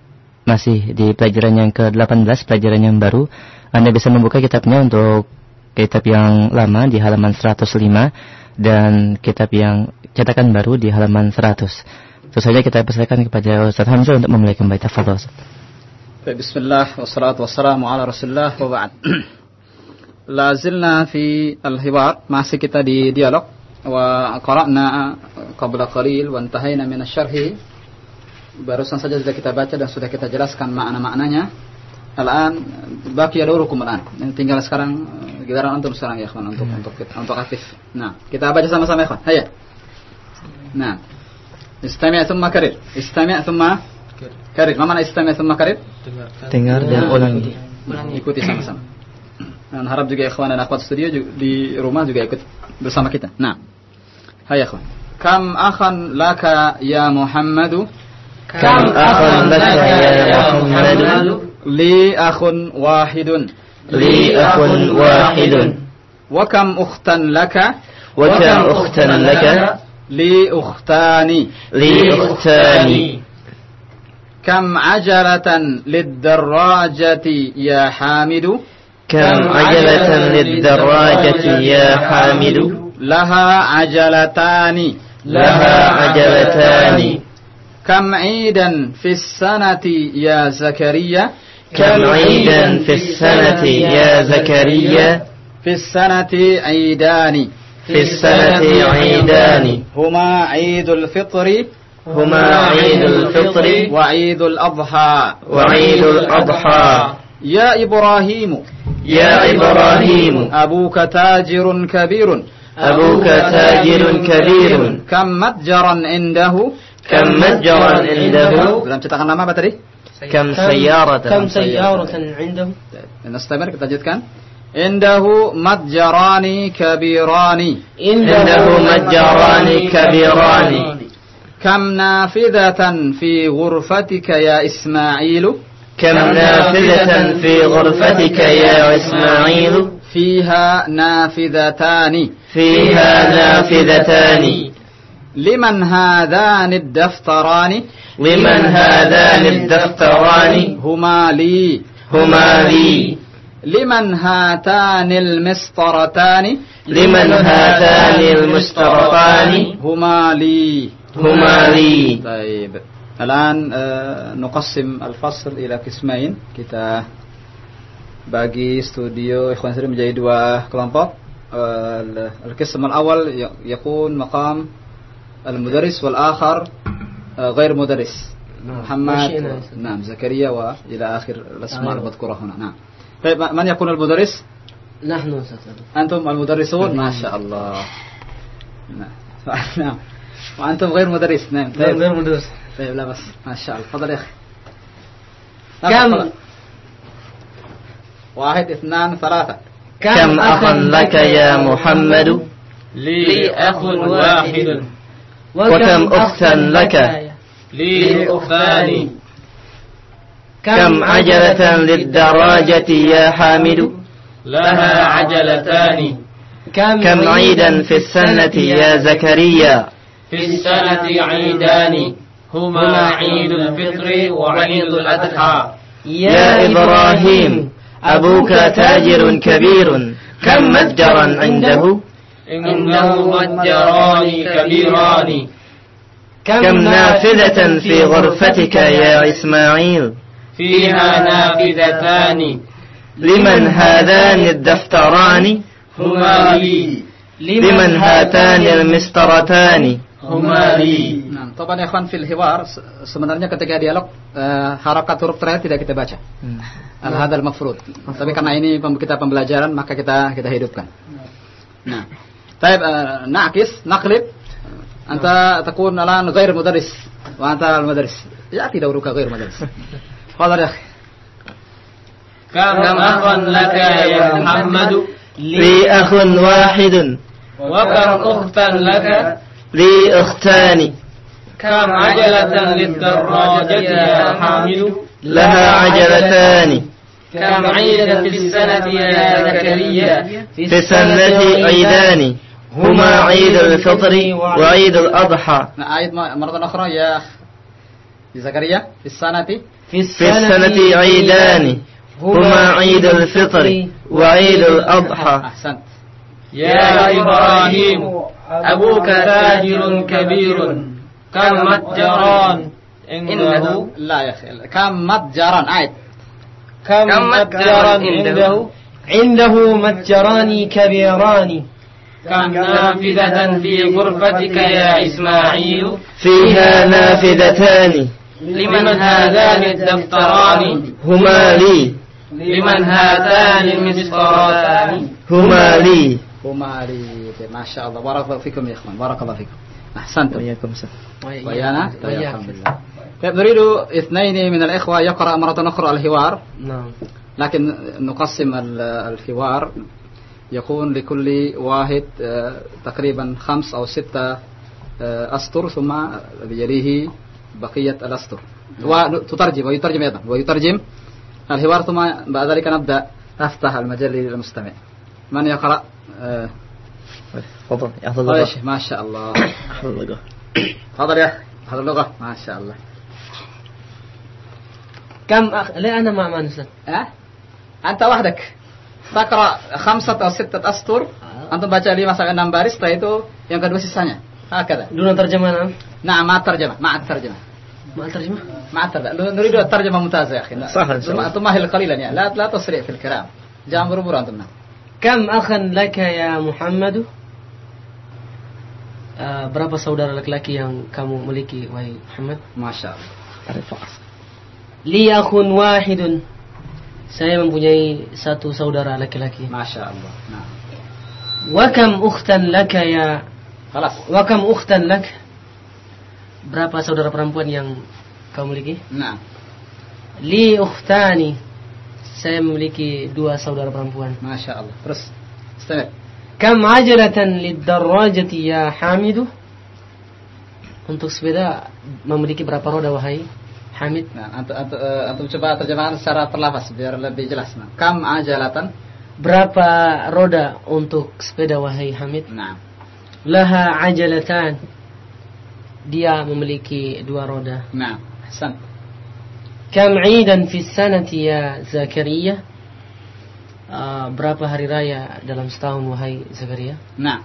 masih di pelajaran yang ke-18, pelajaran yang baru. Anda bisa membuka kitabnya untuk kitab yang lama di halaman 105 dan kitab yang cetakan baru di halaman 100. Terus saja kita persilakan kepada Ustaz Hamzah untuk memulai kembali tafadhol. Bismillah wassalatu wassalamu ala Rasulillah wa ba'd. (clears throat) Lazilna fi al-hiwar, masih kita di dialog wa qara'na qabla qalil wa intahayna min asy-syarhi barusan saja sudah kita baca dan sudah kita jelaskan makna-maknanya Al-an baki yadurukum al-an tinggal sekarang giliran antum sekarang ya kawan untuk untuk untuk aktif nah kita baca sama-sama ya kawan hayya nah istami' thumma karir istami' thumma Karir, mana istimnya thumma karir? Dengar dan ulangi. Ikuti sama-sama. Dan harap juga ikhwan dan akhwat studio di rumah juga ikut bersama kita. Nah. Hai ikhwan. Kam akhan laka ya Muhammadu? كم أخ لك يا محمد؟ لي أخ واحد. لي أخ واحد. وكم أختا لك؟ وكم أختا لك؟ لي أختان لي أختان كم عجلة للدراجة يا حامد؟ كم عجلة للدراجة يا حامد؟ لها عجلتان. لها عجلتان. كم عيدا في السنة يا زكريا؟ كم عيدا في السنة يا زكريا؟ في السنة عيدان. في السنة عيدان. هما عيد الفطر. هما عيد الفطر. وعيد الأضحى. وعيد الأضحى. يا إبراهيم. يا إبراهيم. أبوك تاجر كبير. أبوك تاجر كبير. كم متجرا عنده. كم متجرا عنده؟ cetakan nama apa tadi كم سيارة كم سيارة عنده؟ نستمر kita lanjutkan عنده متجران كبيران. عنده متجران كبيران. كم نافذة في غرفتك يا إسماعيل؟ كم نافذة في غرفتك يا إسماعيل. فيها نافذتان. فيها نافذتان. لمن هذان الدفتران؟ لمن هذان الدفتران؟ هما لي. هما لي. لمن هاتان المسطرتان؟ لمن هاتان المشترطان هما لي. هما لي. طيب. الآن نقسم الفصل إلى قسمين. kita bagi studio Ikhwan Sri menjadi dua kelompok القسم الأول يكون مقام المدرس والآخر غير مدرس. محمد نعم زكريا وإلى آخر الأسماء المذكورة هنا. نعم. طيب من يكون المدرس؟ نحن أنتم المدرسون؟ ما شاء الله. (laughs) نعم. وأنتم غير مدرس. نعم طيب. غير مدرس. طيب لا بس. ما شاء الله. تفضل يا أخي. كم؟ واحد اثنان ثلاثة. كم أخا لك يا محمد؟ لي أخ واحد. وكم أختا لك؟ لي أختان كم عجلة للدراجة يا حامد؟ لها عجلتان. كم عيدا في السنة يا زكريا؟ في السنة عيدان. هما عيد الفطر وعيد الأضحى. يا إبراهيم أبوك تاجر كبير. كم متجرا عنده؟ إنه متجران كبيران كم نافذة في غرفتك يا إسماعيل فيها نافذتان لمن هذان الدفتران هما لي لمن هاتان المسطرتان هما لي Nah, Topan ikhwan fil hiwar sebenarnya ketika dialog uh, harakat huruf terakhir tidak kita baca. Al hadal mafrud. Tapi karena ini kita pembelajaran maka kita kita hidupkan. Nah. Taib uh, naqis, naqlib أنت تكون الآن غير مدرس وأنت المدرس. يأتي دورك غير مدرس. (laughs) تفضل يا أخي. كم أخا لك يا محمد؟ لي أخ واحد. وكم أختا لك؟ لي أختان. كم عجلة للدراجة يا حامد؟ لها عجلتان. كم عيدا في السنة يا زكريا؟ في السنة عيدان. هما عيد الفطر وعيد الأضحى. أعيد مرة أخرى يا أخ زكريا في السنة في السنة عيدان. هما عيد الفطر وعيد الأضحى. أحسنت. يا إبراهيم أبوك تاجر كبير. كم متجران. إنه لا يا أخي كم متجران. أعيد كم متجران عنده؟ عنده متجران كبيران. كم نافذة في غرفتك يا إسماعيل؟ فيها نافذتان. لمن هذان الدفتران؟ هما لي. لمن هاتان المسطرتان؟ هما لي. هما لي. ما شاء الله. بارك الله فيكم يا إخوان. بارك الله فيكم. أحسنتم. وإياكم ويانا طيب الحمد لله طيب نريد اثنين من الإخوة. يقرأ مرة أخرى الحوار. نعم. لكن نقسم ال- الحوار. يكون لكل واحد آه، تقريبا خمس أو ستة آه، أسطر ثم يليه بقية الأسطر. وتترجم ويترجم أيضا ويترجم الحوار ثم بعد ذلك نبدأ أفتح المجال للمستمع. من يقرأ؟ آه، تفضل يا طيب اللغة ما شاء الله. أخذ اللغة تفضل يا هذا اللغة ما شاء الله. كم أخ لا أنا مع من أستاذ أه؟ أنت وحدك. تقرأ خمسة أو ستة أسطر أنتم baca lima sampai enam baris setelah itu yang kedua sisanya هكذا دون ترجمة نعم نعم مع الترجمة مع الترجمة مع الترجمة مع الترجمة نريد الترجمة ممتازة يا أخي صح إن شاء الله. تمهل قليلا يعني لا لا تسرع في الكلام جاء بربر أنتم نعم كم أخا لك يا محمد Ah, berapa saudara laki-laki yang kamu miliki wahai Muhammad? ما شاء الله Li akhun wahidun. Saya mempunyai satu saudara laki-laki. Masya Allah. Nah. Wakam ukhtan laka ya. Kelas. Wakam ukhtan lak. Berapa saudara perempuan yang kau miliki? Nah. Li ukhtani. Saya memiliki dua saudara perempuan. Masya Allah. Terus. Setelah. Kam ajalatan lidarrajati ya Hamidu? Untuk sepeda memiliki berapa roda wahai? Hamid? Nah, antum, antum, eh, antum coba terjemahan secara terlafaz biar lebih jelas. Nah, kam ajalatan? Berapa roda untuk sepeda wahai Hamid? Nah, Laha ajalatan. Dia memiliki dua roda. nah, Hasan. Kam idan fi sanati ya Zakaria? Ah, berapa hari raya dalam setahun wahai Zakaria? Nah,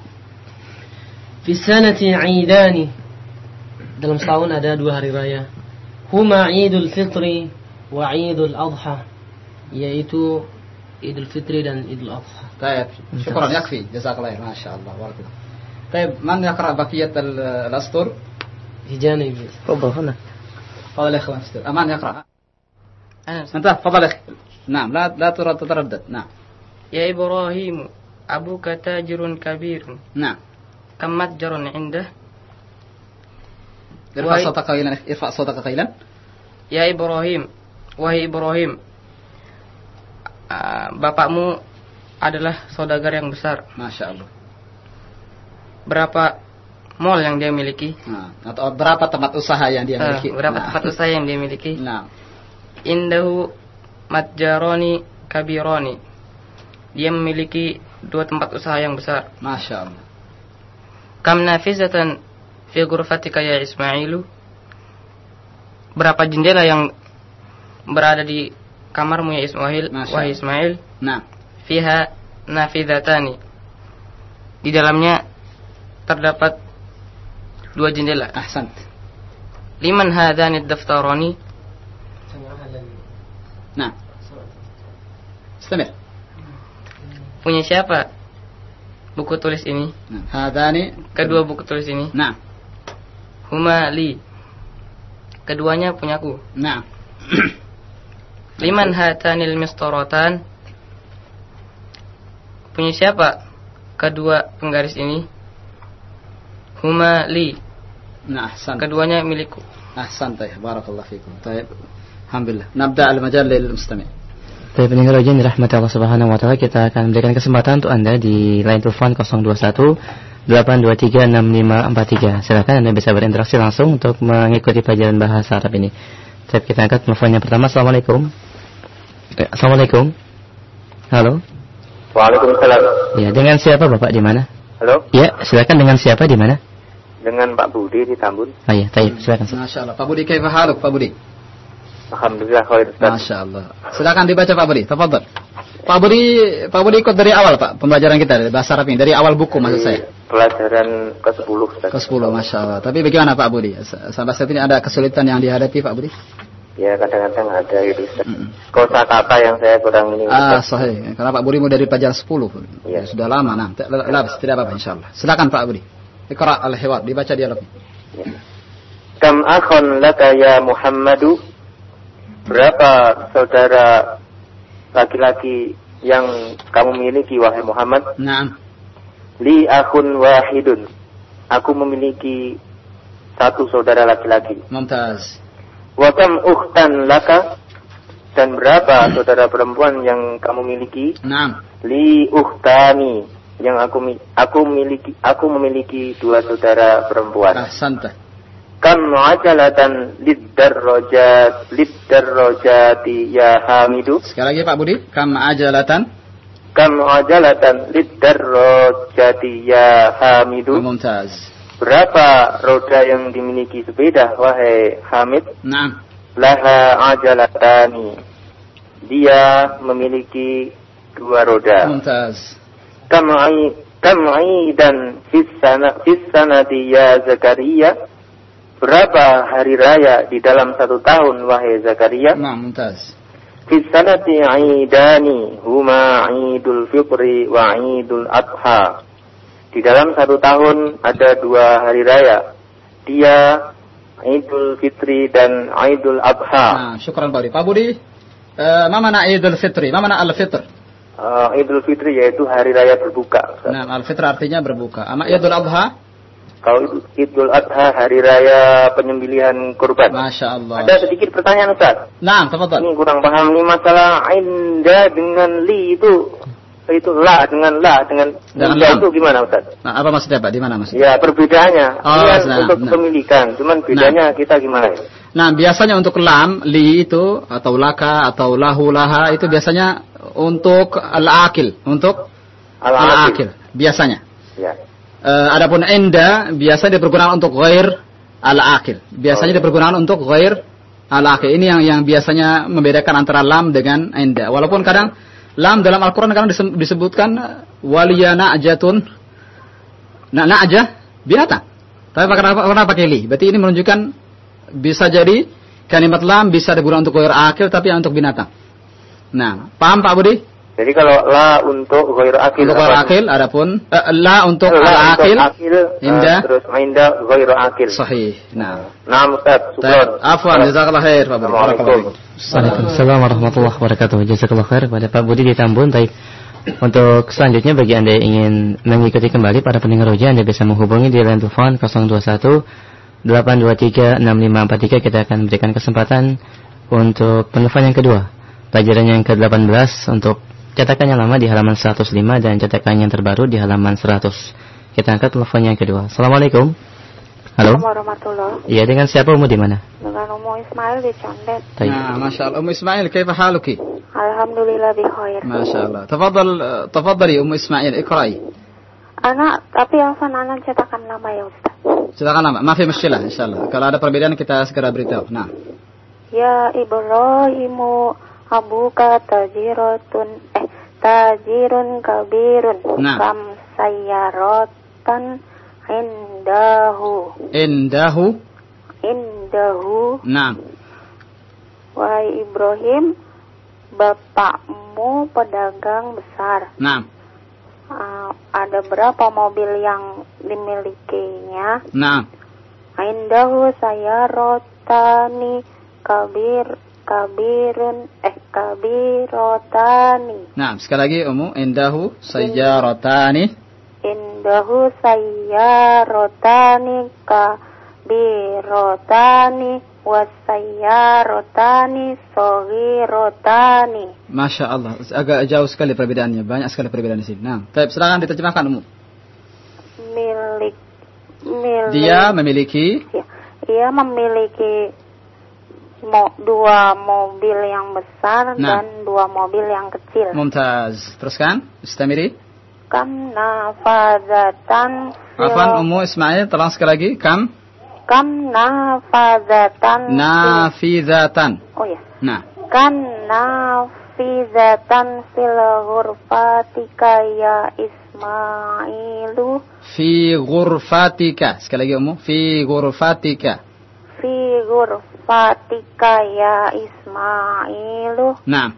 Fi sanati idani. Dalam setahun ada dua hari raya. Huma Idul Fitri wa Idul Adha. Yaitu Idul Fitri dan Idul Adha. طيب شكرا يكفي جزاك الله خير ما شاء الله بارك الله. طيب من يقرأ بقية ال- الأسطر؟ Hijani. تفضل هنا تفضل يا اخوان استر. أمان يقرأ. أنا أنت تفضل يا أخي. نعم لا لا تتردد. نعم يا إبراهيم أبوك تاجر كبير نعم. كم متجر عنده Irfa sotaka Kailan, irfa sotaka qailan. Ya Ibrahim, wahai Ibrahim, uh, bapakmu adalah saudagar yang besar. Masya Allah. Berapa mall yang dia miliki? Nah, atau berapa tempat usaha yang dia uh, miliki? Berapa nah. tempat usaha yang dia miliki? (laughs) Nah. Indahu matjaroni kabironi. Dia memiliki dua tempat usaha yang besar. Masya Allah. Kam nafizatan fi ghurfatika ya Ismailu? Berapa jendela yang berada di kamarmu ya Ismail? Wahai. Ismail, Nah, fiha nafidatani. Di dalamnya terdapat dua jendela. ahsant. Liman hadani daftarani? Nah. Istamir. Punya siapa buku tulis ini? Nah, hadani Kedua buku tulis ini. Nah, Huma li. Keduanya punyaku. nah. (clears throat) Liman hatanil mistoratan? Punya siapa kedua penggaris ini? Huma li. Nah, ahsan. Keduanya milikku. Ahsan tayyib. Barakallahu fikum. Tayyib. Alhamdulillah. Nabda al-majal lil mustami'. Tapi pendengar roja yang dirahmati Allah Subhanahu wa taala, kita akan berikan kesempatan untuk Anda di line telepon 021 823 6543. Silakan Anda bisa berinteraksi langsung untuk mengikuti pelajaran bahasa Arab ini. Tapi kita angkat teleponnya pertama. Assalamualaikum. Eh, Assalamualaikum. Halo. Waalaikumsalam. Ya, dengan siapa Bapak di mana? Halo, Ya, silakan dengan siapa di mana? dengan Pak Budi di Tambun. Oh iya, silakan. Masya Allah. Pak Budi kaifa haluk Pak Budi? Alhamdulillah khair Ustaz. Masya Allah. Silakan dibaca Pak Budi. Tafadhol. Pak Budi, Pak Budi ikut dari awal Pak pembelajaran kita dari bahasa Arab ini dari awal buku maksud saya. Pelajaran ke-10 Ustaz. Ke 10 Masya Allah. Tapi bagaimana Pak Budi? Sampai saat ini ada kesulitan yang dihadapi Pak Budi? Ya kadang-kadang ada gitu Ustaz. Kosa kata yang saya kurang ini Ah, sahih. Karena Pak Budi mau dari pelajaran 10. Iya. Sudah lama. Nah, tidak labas, tidak apa-apa insyaallah. Silakan Pak Budi. Iqra al-hiwar, dibaca dialognya. Kam akhon laka ya Muhammadu? Berapa saudara laki-laki yang kamu miliki wahai Muhammad? Naam. Li akhun wahidun. Aku memiliki satu saudara laki-laki. Mumtaz. Wa kam ukhtan laka? Dan berapa saudara perempuan yang kamu miliki? Naam. Li ukhtani yang aku aku miliki aku memiliki dua saudara perempuan. Ahsanta. Kam ajalatan lidarrojat lidarrojati ya Hamidu. Sekali lagi Pak Budi, kam ajalatan Kam ajalatan lidarrojati ya Hamidu. Mumtaz. Berapa roda yang dimiliki sepeda wahai Hamid? Naam. Laha ajalatani. Dia memiliki dua roda. Mumtaz. Kam'i kam'i dan fisana fisanati ya Zakaria. Berapa hari raya di dalam satu tahun wahai Zakaria? Nah, mumtaz. Fisanati aidani huma idul fitri wa idul adha. Di dalam satu tahun ada dua hari raya. Dia Idul Fitri dan Idul Adha. Nah, syukran Pak Budi. Pak Budi, eh, ma mana Idul Fitri? Ma mana Al-Fitr? Uh, Idul Fitri yaitu hari raya berbuka. Nah, Al-Fitr artinya berbuka. Ama Idul Adha? Kalau Idul- Idul Adha hari raya penyembelihan kurban. Masya Allah. Ada sedikit pertanyaan Ustaz. Nah, tafadhal. Ini kurang paham nih masalah inda dengan li itu itu la dengan la dengan Dengan itu gimana Ustaz? Nah, apa maksudnya Pak? Di mana maksudnya? Ya perbedaannya. Oh, kan nah, untuk nah. kepemilikan, cuman bedanya kita gimana? ya? Nah, biasanya untuk lam, li itu atau laka atau lahu laha itu biasanya untuk al-akil, untuk Al-akil. al-akil biasanya. Ya. Eh, adapun inda biasanya dipergunakan untuk ghair al-akil. Biasanya dipergunakan untuk ghair al-akil. Ini yang yang biasanya membedakan antara lam dengan inda. Walaupun kadang lam dalam Al-Qur'an kadang disebutkan waliya na'jatun na na'jah binatang. Tapi kenapa kenapa pakai li? Berarti ini menunjukkan bisa jadi kalimat lam bisa digunakan untuk ghair akil tapi untuk binatang. Nah, paham Pak Budi? Jadi kalau la untuk ghair akil Untuk ghair apa? akil adapun eh, la untuk La untuk akil, eh, inda terus inda ghair akil. sahih. Nah, Nah, Ustaz, Baik, syukron. afwan jazakallah khair Pak Budi. Waalaikumsalam warahmatullahi wabarakatuh. Jazakallah khair kepada Pak Budi di Tambun. Baik. Untuk selanjutnya bagi Anda yang ingin mengikuti kembali para pendengar roja Anda bisa menghubungi di line telepon 021 823 6543 kita akan berikan kesempatan untuk penelpon yang kedua. Pelajaran yang ke-18 untuk cetakan yang lama di halaman 105 dan cetakan yang terbaru di halaman 100. Kita angkat telepon yang kedua. Assalamualaikum. Halo. warahmatullahi Iya, dengan siapa Umu di mana? dengan Umu Ismail di Condet. Nah, Masya Allah. Ummu Ismail, kaifa haluki? Alhamdulillah bi khair. Masya Allah. Tafadhal, tafadhali Ummu Ismail, iqra'i. Anak, tapi Afan anak cetakan lama ya Ustaz. Silakan nama. Maaf muskilah insyaallah. Kalau ada perbedaan kita segera beritahu. Nah. Ya Ibrahimu abuka tajiratun eh tajirun kabirun Nah. kam sayyaratan indahu Indahu. indahu Nah. wahai Ibrahim bapakmu pedagang besar Nah. Ah, ada berapa mobil yang dimilikinya Nah. Indahu saya rotani kabir kabirun eh kabirotani Nah, sekali lagi Ummu, indahu sayyaratani. Indahu saya rotani kabirotani wasayarotani sogirotani. Masya Allah, agak jauh sekali perbedaannya, banyak sekali perbedaan di sini. Nah, baik, silakan diterjemahkan umum. Milik milik Dia memiliki ia memiliki mo- dua mobil yang besar Nah. dan dua mobil yang kecil. mumtaz. Teruskan, istamiri. Kam nafadatan fil- Afan Ummu Ismail, tolong sekali lagi. Kam kam nafadatan fil- nafizatan. Oh ya. Nah, Kam nafizatan fil ghurfatika ya Ismailu fi ghurfatika. Sekali lagi Ummu, fi ghurfatika. fi ghurfatika ya Ismailu. Nah,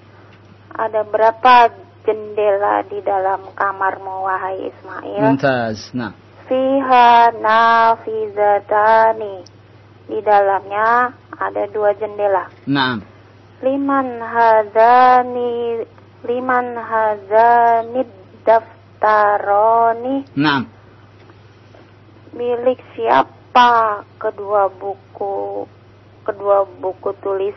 ada berapa jendela di dalam kamarmu wahai Ismail? Mumtaz. Nah, fiha nafizatani. Di dalamnya ada dua jendela. Nah. liman hadani liman hadani daftaroni. Nah, milik siapa? Kedua buku kedua buku tulis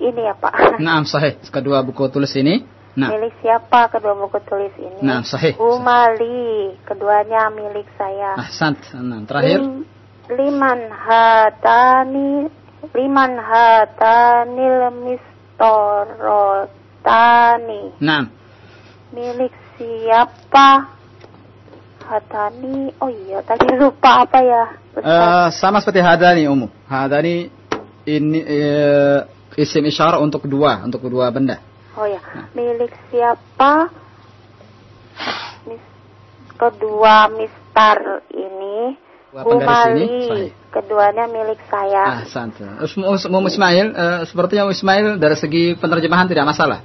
ini ya Pak (laughs) nah, sahih. Kedua buku tulis ini. Nah, milik siapa kedua buku tulis ini nah, sahih. Umali keduanya milik saya Ahsant. Nah, terakhir. Lim- liman hatani liman hatanil mistorotani Nah, milik siapa hatani oh iya tadi lupa apa ya eh, sama seperti hadani Ummu. Hadani ini eh, isim isyarah untuk dua, untuk kedua benda. oh ya milik siapa Mis- kedua mistar ini Dua sahih. keduanya milik saya Ahsant. Ummu Ismail, eh, sepertinya Ismail dari segi penerjemahan tidak masalah.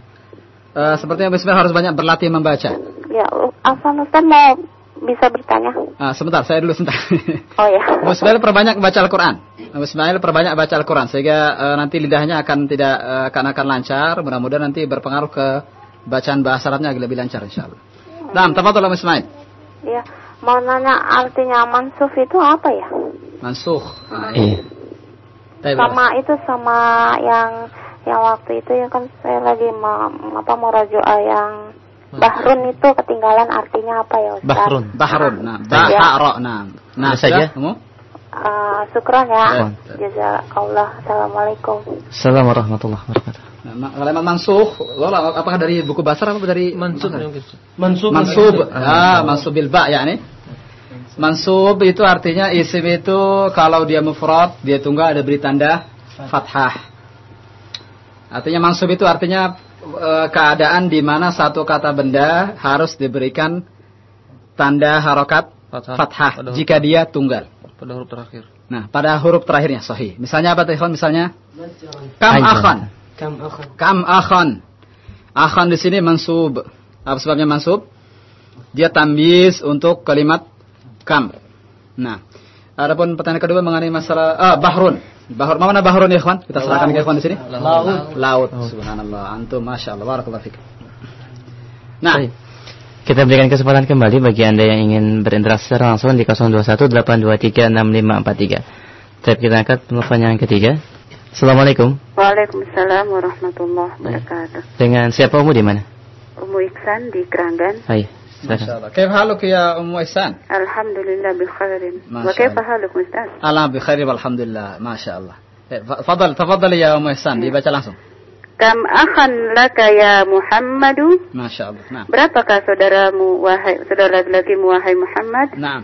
Eh, sepertinya Ismail harus banyak berlatih membaca. ya Afan Ustaz mau bisa bertanya Ah, sebentar, saya dulu sebentar. (laughs) oh (laughs) ya Ummu Ismail perbanyak baca Al-Quran. Ummu Ismail perbanyak baca Al-Quran sehingga eh, nanti lidahnya akan tidak eh, akan akan lancar. Mudah-mudahan nanti berpengaruh ke bacaan bahasa Arabnya agak lebih lancar insyaallah. Nah, tafadhol Ummu Ismail. ya mau nanya artinya mansuf itu apa ya Mansukh. Nah, Iya. Baik, sama itu sama yang yang waktu itu ya kan saya lagi ma, apa mau yang Bahrun itu ketinggalan artinya apa ya Ustaz? Bahrun. Bahrun. Nah, Ya. bahara. Nah, nah saja? sudah, Ummu? Eh, syukran ya. Ya. Jazakallah. Assalamualaikum. Assalamualaikum warahmatullahi wabarakatuh. Nah, ma- kalimat mansukh, wala- apakah dari buku basar atau dari Mansub. Mansub. Mansub. Ah, mansub bil ba ya Mansub itu artinya isim itu kalau dia mufrad, dia tunggal ada beri tanda fathah. Artinya mansub itu artinya eh, keadaan di mana satu kata benda harus diberikan tanda harokat Fathah. fathah Pada huruf- jika dia tunggal. pada huruf terakhir. Nah, pada huruf terakhirnya sahih. Misalnya apa Tehon? Misalnya kam akhan. Kam akhan. Kam akhan. Akhan di sini mansub. Apa sebabnya mansub? Dia tamyiz untuk kalimat kam. Nah, adapun pertanyaan kedua mengenai masalah ah, bahrun. Bahrun, mana bahrun ya, ikhwan? Kita serahkan ke ikhwan di sini. Laut. Laut. Subhanallah. Antum masyaallah. Barakallahu fikum. Nah, Baik. Kita berikan kesempatan kembali bagi Anda yang ingin berinteraksi secara langsung di 0218236543. Tapi kita angkat telepon yang ketiga. Assalamualaikum. Waalaikumsalam warahmatullahi wabarakatuh. Dengan siapa Umu di mana? Umu Iksan di Keranggan. Hai. (laughs) Ya Ummu Ihsan? Alhamdulillah bi khairin. Masya Wa kaifa Allah. halukum Ustaz? Alam bi khair walhamdulillah. Masyaallah. Eh, fa- Fadal, tafadhal ya Ummu Ihsan, dibaca langsung. Kam akhan laka ya Muhammadu? Masyaallah. Nah. Berapakah saudaramu wahai saudara laki-lakimu wahai Muhammad? Naam.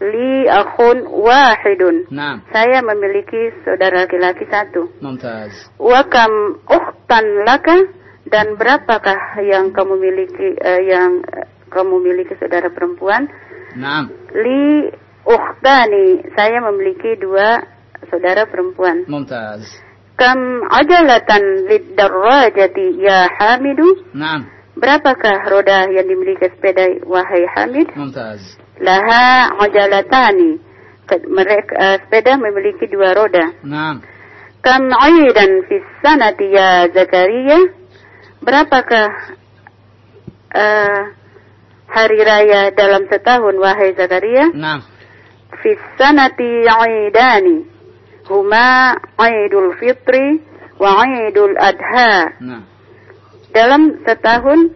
Li akhun wahidun. Naam. Saya memiliki saudara laki-laki satu. Mumtaz. Wa kam ukhtan laka dan berapakah yang kamu miliki eh, yang kamu miliki saudara perempuan? Naam. Li ukhtani. Saya memiliki dua saudara perempuan. Mumtaz. Kam ajalatan lid darajati ya Hamidu? Naam. Berapakah roda yang dimiliki sepeda wahai Hamid? Mumtaz. Laha ajalatani. Mereka eh, sepeda memiliki dua roda. Naam. Kam aidan fis sanati ya Zakaria? Berapakah eh, hari raya dalam setahun wahai Zakaria. Naam. Fi sanati huma Idul Fitri wa Idul Adha. Naam. Dalam setahun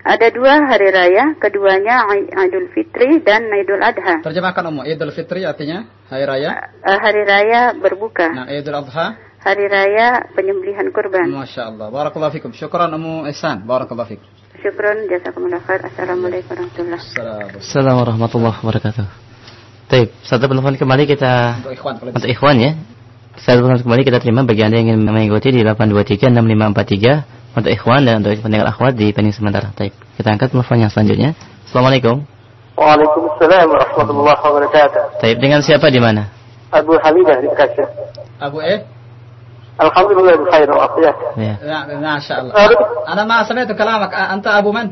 ada dua hari raya, keduanya Idul Fitri dan Idul Adha. Terjemahkan Om, Idul Fitri artinya hari raya? Uh, hari raya berbuka. Nah, Idul Adha? Hari raya penyembelihan kurban. Masya Allah. Barakallahu fikum. Syukuran Om Ihsan. Barakallahu fikum syukron jazakumullah khair assalamualaikum warahmatullahi Assalamualaikum warahmatullahi wabarakatuh. Baik, satu penelpon kembali kita Untuk ikhwan kalau untuk ikhwan ya. Satu penelpon kembali kita terima bagi Anda yang ingin mengikuti di 8236543 untuk ikhwan dan untuk pendengar akhwat di pending sementara. Baik, kita angkat telepon yang selanjutnya. Assalamualaikum. Waalaikumsalam warahmatullahi wabarakatuh. Baik, dengan siapa di mana? Abu Hamidah di Bekasi. Abu E. Alhamdulillah bikhair wa afiyah. Ya. Ya, Masya Allah. أنا ما سمعت كلامك أنت أبو من؟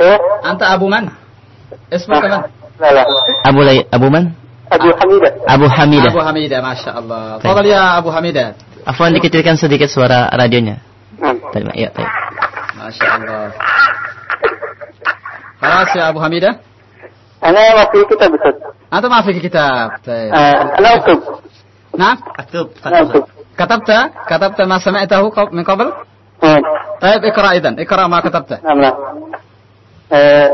إيه؟ أنت أبو من؟ اسمك من؟ لا لا Abu Lay, Abu Man? Abu Hamidah. Abu Hamidah. أبو حميدة ما شاء الله طيب. تفضل يا أبو حميدة Afwan dikecilkan sedikit suara radionya. نعم. Baik, ya, baik. ما شاء الله خلاص يا أبو حميدة أنا ما في كتاب أستاذ. أنت ما فيك كتاب طيب آه، أنا أكتب. نعم أكتب أنا أكتب. كتبت كتبت ما سمعته قب- من قبل نعم. طيب اقرأ إذا اقرأ ما كتبته نعم نعم. آه،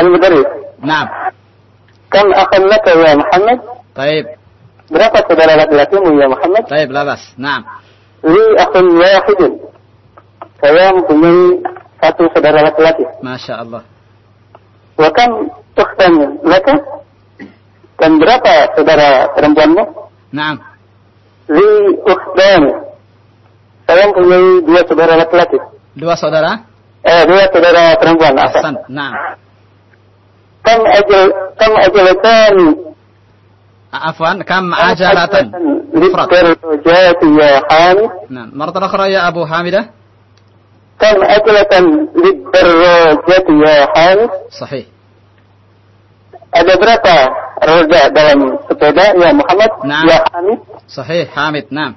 المدرس نعم كم أخا لك يا محمد؟ طيب Berapa saudara laki-lakimu ya Muhammad? طيب لا بأس نعم Li akhun wahidun. Saya mempunyai satu saudara laki-laki. ما شاء الله Wa kam ukhtan laka? Dan berapa saudara perempuanmu? نعم Li ukhtan. Saya mempunyai dua saudara laki-laki. dua saudara Eh, dua saudara perempuan. Apa? أحسن نعم Kam ajal kam ajalatan عفوا كم عجلة مفرد للدرجات يا حامد نعم مرة أخرى يا أبو حامدة كم أجلة للدراجات يا حامد صحيح Ada berapa roda dalam sepeda ya Muhammad? Nah. Ya Hamid. صحيح حامد نعم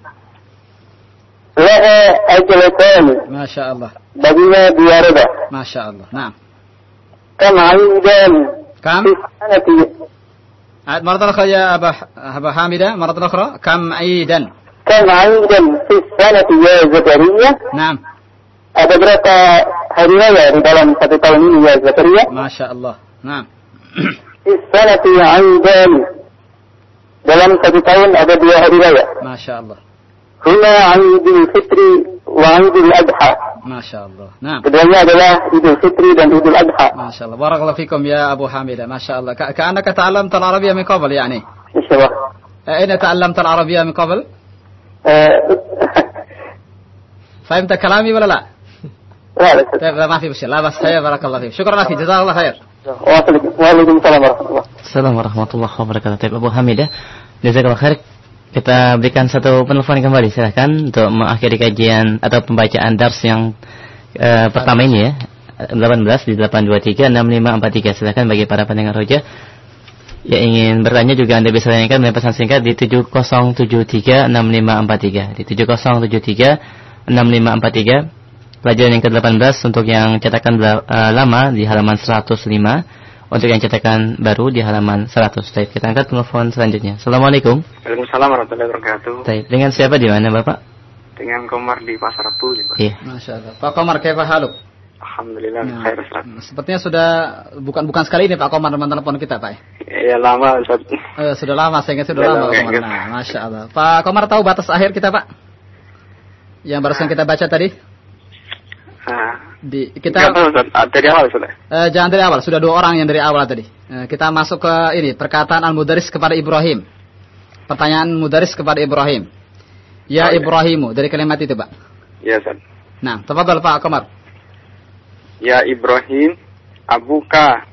Laha ajalatan. ما شاء الله Baginya dua roda. ما شاء الله نعم Kam aidan. كم Sanati. عاد مرة أخرى يا أبا أبا حامدة مرة أخرى كم عيدا Kam aidan fi sanati ya Zakaria. نعم Ada berapa hari raya di dalam satu tahun ini ya Zakaria? ما شاء الله Isfanati Aidan dalam satu tahun ada dua hari raya. Masya Allah. Hina Aidil Fitri wa Aidil Adha. Masya Allah. Nah. Keduanya adalah Idul Fitri dan Idul Adha. Masya Allah. Barakallahu fikum ya Abu Hamidah. Masya Allah. كأنك تعلمت العربية من قبل يعني. إن شاء الله. أين تعلمت العربية من قبل؟ فهمت كلامي ولا لا؟ لا لا ما في مشكلة لا بس خير بارك الله فيك شكرا لك جزاه الله خير Waalaikumsalam warahmatullahi Assalamualaikum warahmatullahi wabarakatuh. Abu Hamidah. Jazakallah khair. Kita berikan satu penelpon kembali. Silahkan untuk mengakhiri kajian atau pembacaan dars yang eh, pertama ini ya. 18 di 823 6543. Silahkan bagi para pendengar roja yang ingin bertanya juga Anda bisa tanyakan melalui pesan singkat di 7073 6543. Di 7073 6543. Pelajaran yang ke-18 untuk yang cetakan eh, lama di halaman 105. Untuk yang cetakan baru di halaman 100. Baik, kita angkat telepon selanjutnya. Assalamualaikum. Waalaikumsalam warahmatullahi wabarakatuh. Baik, dengan siapa di mana Bapak? Dengan Komar di Pasar Rebu, ya, Pak. Iya. Masya Allah Pak Komar kaifa haluk Alhamdulillah, Nah. khair Ustaz. Sepertinya sudah bukan bukan sekali ini Pak Komar menelpon kita Pak. Ya lama Ustaz. Eh, sudah lama, saya ingat sudah lama lama, Pak Komar. Nah, Masya Allah. Pak Komar tahu batas akhir kita Pak? Yang barusan kita baca tadi? Nah, Di, kita Ustaz. Ah, dari awal Ustaz. eh, jangan dari awal, sudah dua orang yang dari awal tadi. Eh, kita masuk ke ini, perkataan Al-Mudaris kepada Ibrahim. Pertanyaan Mudaris kepada Ibrahim. Ya Oh, iya. Ibrahimu, dari kalimat itu Pak. Ya Ustaz. Nah, tafadhal Pak Komar. Ya Ibrahim, abuka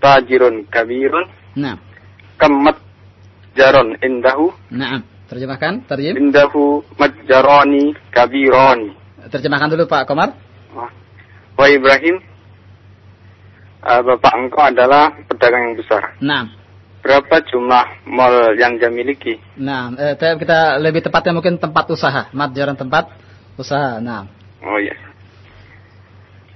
tajirun kabirun Nah, kamat jaron indahu nah. Terjemahkan, terjem. indahu majjaroni kabironi. Terjemahkan dulu Pak Komar. Wah Ibrahim, ah, bapak engkau adalah pedagang yang besar. Nah, Berapa jumlah mall yang dia miliki? nah, eh, kita lebih tepatnya mungkin tempat usaha, matjaran tempat usaha. Nah, Oh iya.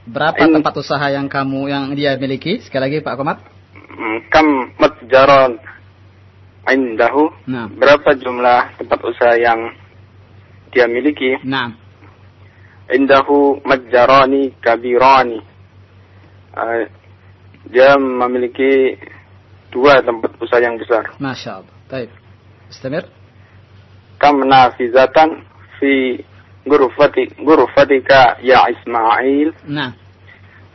berapa tempat usaha yang kamu yang dia miliki? Sekali lagi Pak Komar. mm, kam matjaron indahu. Nah. Berapa jumlah tempat usaha yang dia miliki? Nah. Indahu matjarani kabirani. Eh, dia memiliki dua tempat usaha yang besar. Masya Allah. Baik. Istamir. Kam nafizatan fi gurufati gurufatika ya Ismail. Nah.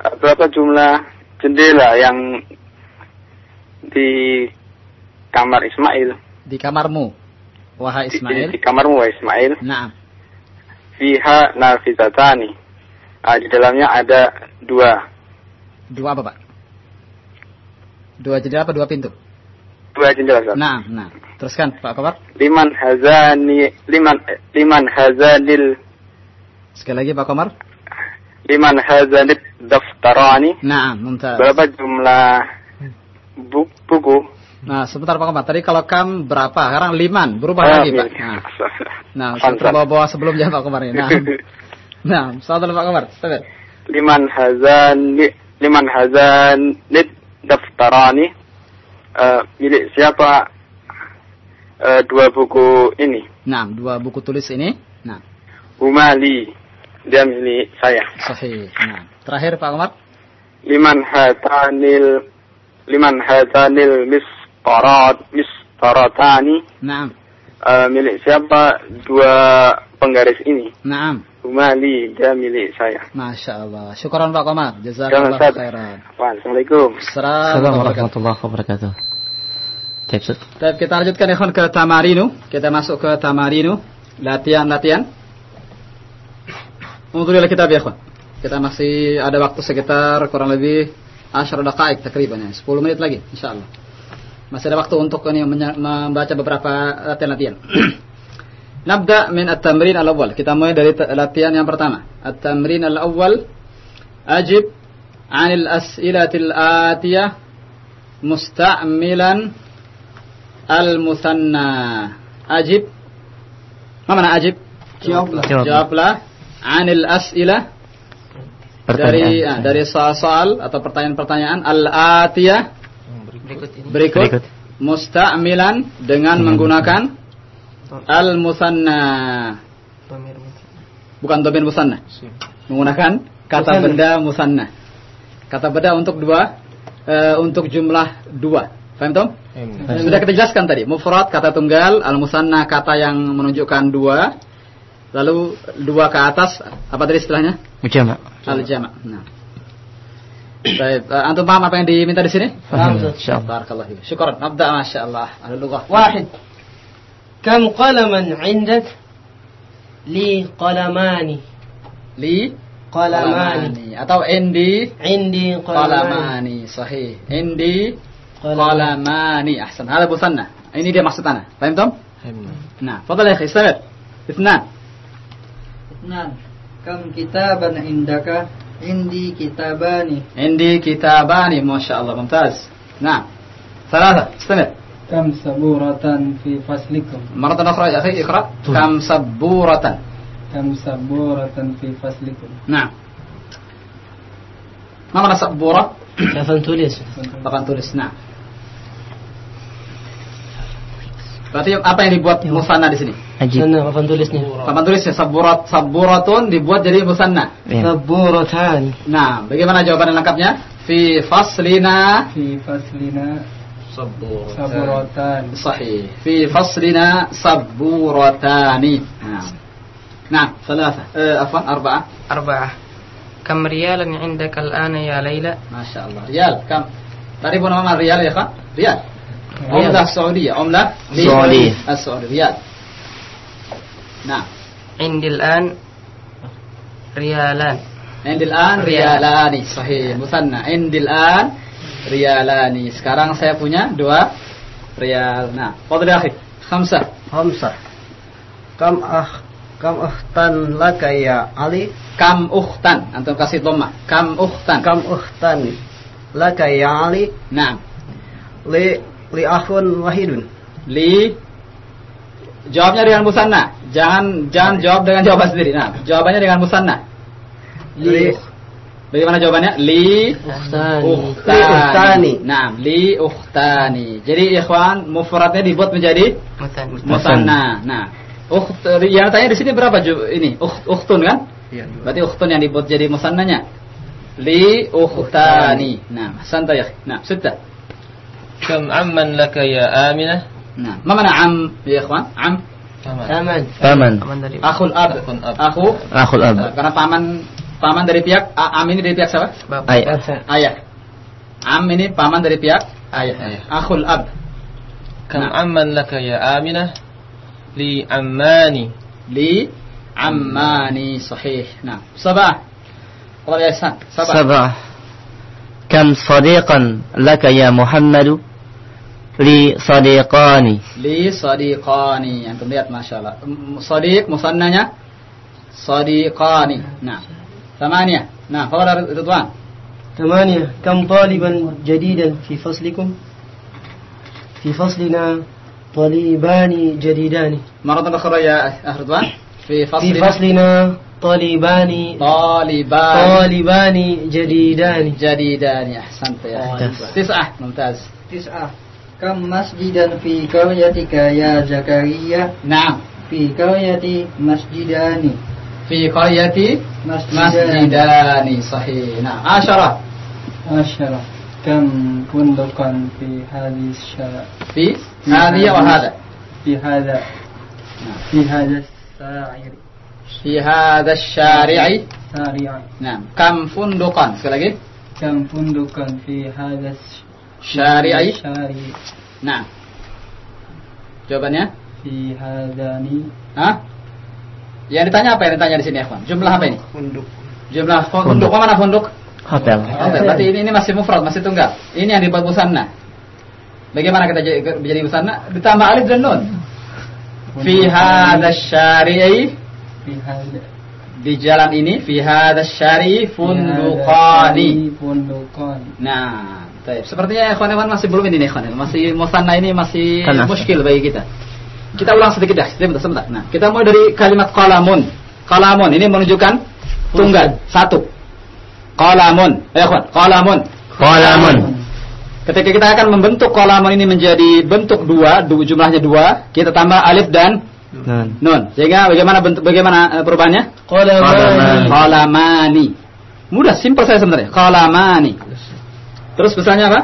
Eh, Berapa jumlah jendela yang di kamar Ismail? Di kamarmu. Wahai Di, Ismail. di kamarmu wahai Ismail. Nah. Fiha nafizatani. Ah, di dalamnya ada dua Dua apa, Pak? Dua jendela apa dua pintu? dua jendela. Ustaz. Nah, nah. Teruskan, Pak Komar. Liman hazani liman liman hazanil Sekali lagi, Pak Komar. liman hazanid daftarani. Nah, mumtaz. Berapa jumlah bu- buku? Nah, sebentar Pak Komar. Tadi kalau kam berapa? Sekarang liman. Berubah Ah, lagi, Pak. milik. Nah, (laughs) nah saya bawa-bawa sebelumnya Pak Komar ini. Nah, (laughs) nah salah Pak Komar. Sabar. liman hazani liman hazanid daftarani Eh, milik siapa eh, dua buku ini Nah, dua buku tulis ini. Nah, Humali dia milik saya sahih. Nah, terakhir Pak Komar. liman hatanil liman hatanil misparat misparatani Nah, Eh, milik siapa dua penggaris ini nah. Humali dia milik saya Masya Allah. Syukuran Pak Komar. Jazakallah khairan. Assalamualaikum Assalamualaikum warahmatullahi wabarakatuh. Baik, kita lanjutkan ikhwan ke tamarinu. Kita masuk ke tamarinu. Latihan-latihan. Untuk kita ya ikhwan. Kita masih ada waktu sekitar kurang lebih 10 daqaik takriban ya. 10 menit lagi insyaallah. Masih ada waktu untuk ini membaca beberapa latihan-latihan. (clears throat) Nabda min at-tamrin al-awwal. Kita mulai dari latihan yang pertama. At-tamrin al-awwal ajib 'anil as'ilatil atiyah musta'milan al-musanna. Ajib. Apa mana ajib? Jawablah. Jawab. Jawablah 'anil as'ilah dari ah, dari soal-soal atau pertanyaan-pertanyaan al-atiyah Berikut ini. berikut, Berikut. musta'milan dengan menggunakan al-musanna. Pamir mungkin. bukan domir musanna. Menggunakan kata Musanna. benda musanna. Kata benda untuk dua eh, untuk jumlah dua. Paham tom? Sudah kita jelaskan tadi. Mufrad kata tunggal. Al musanna kata yang menunjukkan dua. Lalu dua ke atas apa tadi istilahnya? Mujama. al jama nah Baik, uh, antum paham apa yang diminta di sini? Paham. Barakallahu fiik. syukur Nabda masyaallah. Ala lughah. Wahid. Kam qalaman 'indak? Li qalamani. Li qalamani. Atau indi? Indi qalamani. Sahih. Indi qalamani. Ahsan. Hadha busanna. Ini dia maksud ana. Paham tom? Nah, fadhal ya akhi, istamir. Itsnan. Kam kitaban indaka? indi kitabani Indi kitabani. Masya Allah. Mumtaz. Nah. ثلاثة استمر kam saburatan fi faslikum مرة أخرى يا أخي اقرأ كم سبورة kam saburatan fi faslikum نعم ما معنى سبورة؟ Papan tulis. Papan tulis. Nah. Berarti apa yang dibuat musanna di sini? Ajib. Sana papan tulisnya. Papan tulisnya saburat saburatun dibuat jadi musanna. Iya. Saburatan. Nah, bagaimana jawaban lengkapnya? Fi faslina fi faslina saburatan sahih. Fi faslina saburatani. Nah. Nah, ثلاثة eh, عفوا أربعة أربعة كم ريالا عندك الآن يا ليلى ما شاء الله ريال كم تعرفون ما معنى ريال يا أخوان ريال عملة السعودية عملة سعودية. السعودية ريال نعم عندي الآن ريالان عندي الآن ريالani صحيح مثنى عندي الآن ريالani sekarang saya punya dua rial nah fadl ya akhi khamsah khamsah kam ah kam uhtan laka ya Ali kam ukhtan antum kasih dhamma kam ukhtan kam uhtan laka ya Ali Naam. li li akhun wahidun li jawabnya dengan musanna jangan jangan jawab dengan jawaban sendiri nah jawabannya dengan musanna li Bagaimana jawabannya? Li Ukhtani. ukhtani. Nah, li ukhtani. Jadi ikhwan mufradnya dibuat menjadi musanna. Nah, ukht yang tanya di sini berapa ju- ini? Ukht, ukhtun kan? Iya. Berarti ukhtun yang dibuat jadi musannanya. Li ukhtani. Nah, santai ya. Nah, sitta. كم عمن لك يا آمنة؟ نعم. ما معنى عم يا إخوان؟ عم. ثمن ثمن أخو الأب. أخو أخو. الأب. كنا فامن فامن dari pihak am ini dari pihak siapa ayah ayah am ini paman dari pihak ayah أخو الأب. كم عمن لك يا آمنة؟ لي عماني. لي عماني. صحيح. نعم. صباح. الله يسعدك صباح. صباح. سبعة كم صديقا لك يا محمد لي صديقان Li sadiqani. Antum lihat masyaallah. M- Sadiq musannanya sadiqani. Nah. Thamania. Nah, qala Ridwan. ثمانية كم طالبا جديدا في فصلكم في فصلنا طالبان جديدان مرة أخرى يا Ridwan. في في فصلنا Talibani. Talibani. Talibani jadidani. Jadidani Ahsanta ya. Tis'ah Mumtaz. Tis'ah. Kam masjidan fi qaryatika ya Zakaria. Naam. Fi qaryati masjidani. Fi qaryati masjidani, masjidani. Sahih. Naam. Asyara. Asyara. Kam kundukan fi hadis syara. Fi Hadiya wa hada. Fi hada. Fi hada sa'ir fi hadha syari'i Nah, kam fundukan sekali lagi. Kam fundukan fi hadha syari'i. Syari'i. Nah. Jawabannya? Fi hadani. Hah? Yang ditanya apa yang ditanya di sini, Ikhwan? Jumlah apa ini? Funduk. Jumlah funduk. funduk. Mana funduk? Hotel. Hotel. Berarti ini, ini masih mufrad, masih tunggal. Ini yang dibuat musanna. Bagaimana kita jadi, jadi busana? Ditambah alif dan nun. Fi hadha syari'i di jalan ini fi hadzal syari funduqani nah Sepertinya ikhwan ikhwan masih belum ini ikhwan. Masih musanna ini masih muskil bagi kita. Kita ulang sedikit dah, sebentar, sebentar. Nah, kita mulai dari kalimat qalamun. Qalamun ini menunjukkan tunggal. Satu. qalamun. Ayo ikhwan, qalamun. Qalamun. Ketika kita akan membentuk kolamun ini menjadi bentuk dua, jumlahnya dua, kita tambah alif dan Nun. nun. Sehingga bagaimana bentuk bagaimana eh, perubahannya? Qalamani. Qalamani. Mudah, simpel saya sebenarnya. Qalamani. Terus misalnya apa?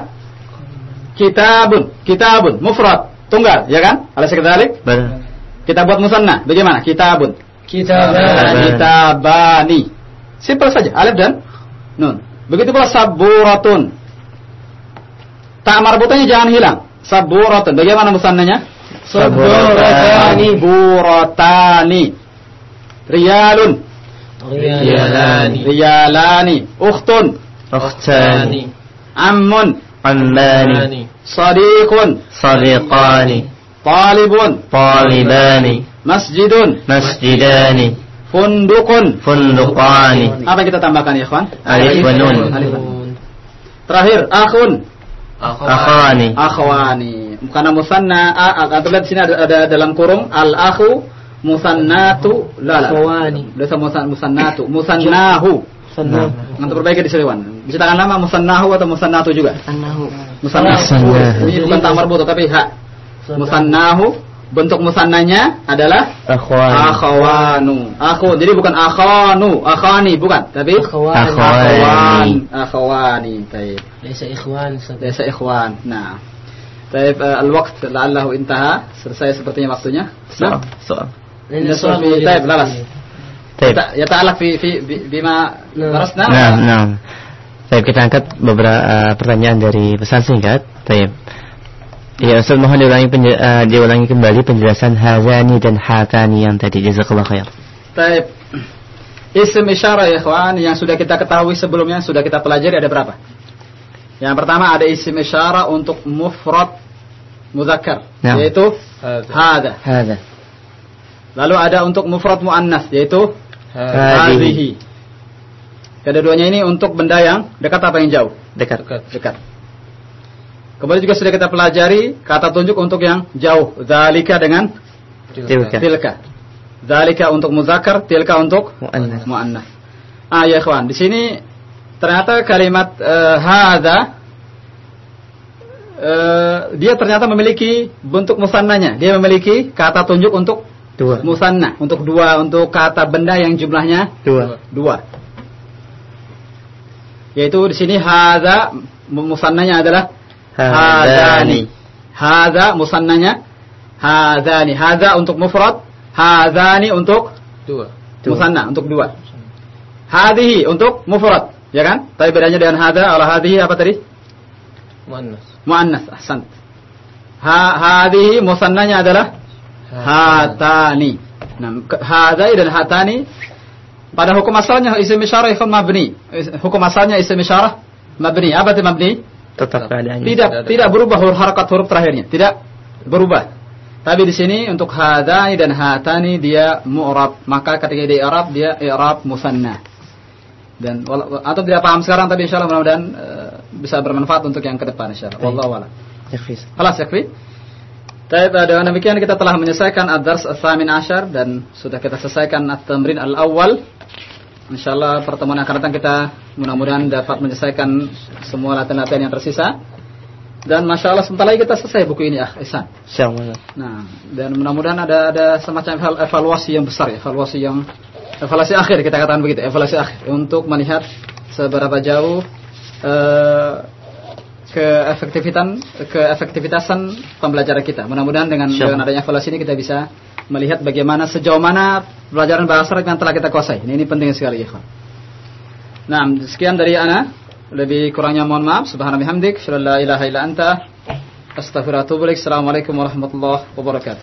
Kitabun, kitabun, mufrad, tunggal, ya kan? Alas sekali. Benar. Kita buat musanna. Bagaimana? Kitabun. Kitabani. Kitabani. Simpel saja, alif dan nun. Begitu pula saburatun. Tak marbutannya jangan hilang. Saburatun. Bagaimana musannanya? Suduratani buratani. Riyalun. Riyalani. Riyalani. Ukhtun. Ukhtani. Ammun. Ammani. Sadiqun. Sadiqani. Talibun. Talibani. Masjidun. Masjidani. Fundukun. Fundukani. Apa yang kita tambahkan ya, kawan? Alif wa nun. Terakhir, akhun akhwani. Akhwani. Karena musanna atau di sini ada, ada dalam kurung al akhu musannatu la akhwani. Bisa musan musannatu. Musannahu. Musannah untuk perbaiki di Siliwan bisa nama musannahu atau musannatu juga? Musannahu. Musannahu. Ini bukan tamar butuh tapi hak musannahu bentuk musannanya adalah akhwanu. Akhwanu. Jadi bukan akhwanu akhwani bukan, tapi akhwani. Akhwani. Akhwani. Baik. Laisa ikhwan. Laisa ikhwan. Nah. Baik, eh, al-waqt la'allahu intaha. Selesai sepertinya waktunya. Nah. Soal. Ini soal. Baik, lalas. Baik. Yata'alaq fi fi bima nah. darasna. Nah, nah. Baik, kita angkat beberapa eh, pertanyaan dari pesan singkat. Baik. Ya Ustaz mohon diulangi, uh, diulangi kembali penjelasan hazani dan hatani yang tadi jazakallah khair. Baik. Isim isyarah ya kawan yang sudah kita ketahui sebelumnya sudah kita pelajari ada berapa? Yang pertama ada isim isyarah untuk mufrad muzakkar ya. yaitu hada. Hada. Lalu ada untuk mufrad muannas yaitu hadhihi. Kedua-duanya ini untuk benda yang dekat apa yang jauh? Dekat. Dekat. dekat. Kemudian juga sudah kita pelajari kata tunjuk untuk yang jauh. Zalika dengan Tilka. tilka. Zalika untuk muzakkar, tilka untuk Muannas. muannas. Ah ya ikhwan, di sini ternyata kalimat uh, hada uh, dia ternyata memiliki bentuk musannanya. Dia memiliki kata tunjuk untuk dua. Musanna untuk dua untuk kata benda yang jumlahnya dua. Dua. Yaitu di sini hada musannanya adalah hadani. Hada musannanya hadani. Hada untuk mufrad, hadani untuk dua. Musanna untuk dua. Hadihi untuk mufrad, ya kan? Tapi bedanya dengan hada ala hadihi apa tadi? Muannas. Muannas, ahsan. Ha hadihi musannanya adalah hatani. Nah, hada dan hatani pada hukum asalnya isim isyarah ikhwan mabni. Hukum asalnya isim isyarah mabni. Apa itu mabni? Tetap keadaannya. Tidak tidak berubah huruf harakat huruf terakhirnya. Tidak berubah. Tapi di sini untuk hadani dan hatani dia mu'rab. Maka ketika dia i'rab dia i'rab musanna. Dan atau tidak paham sekarang tapi insyaallah mudah-mudahan uh, bisa bermanfaat untuk yang ke depan insyaallah. Wallahu a'lam. Kelas yakfi. Baik, dengan demikian kita telah menyelesaikan ad-dars ats-tsamin asyar dan sudah kita selesaikan at-tamrin al-awwal. Insyaallah pertemuan akan datang kita mudah-mudahan dapat menyelesaikan semua latihan-latihan yang tersisa. Dan masya Allah sebentar lagi kita selesai buku ini ah Ihsan. Insyaallah. Nah, dan mudah-mudahan ada ada semacam evaluasi yang besar, evaluasi yang evaluasi akhir kita katakan begitu, evaluasi akhir untuk melihat seberapa jauh uh, keefektifitasan keefektivitasan pembelajaran kita. Mudah-mudahan dengan, dengan adanya evaluasi ini kita bisa melihat bagaimana sejauh mana pelajaran bahasa Arab yang telah kita kuasai. Ini, ini penting sekali, ikhwan. Nah, sekian dari ana. Lebih kurangnya mohon maaf. Subhanallah hamdik. Syallallahu ilaha illa anta. Astaghfirullahaladzim. Assalamualaikum warahmatullahi wabarakatuh.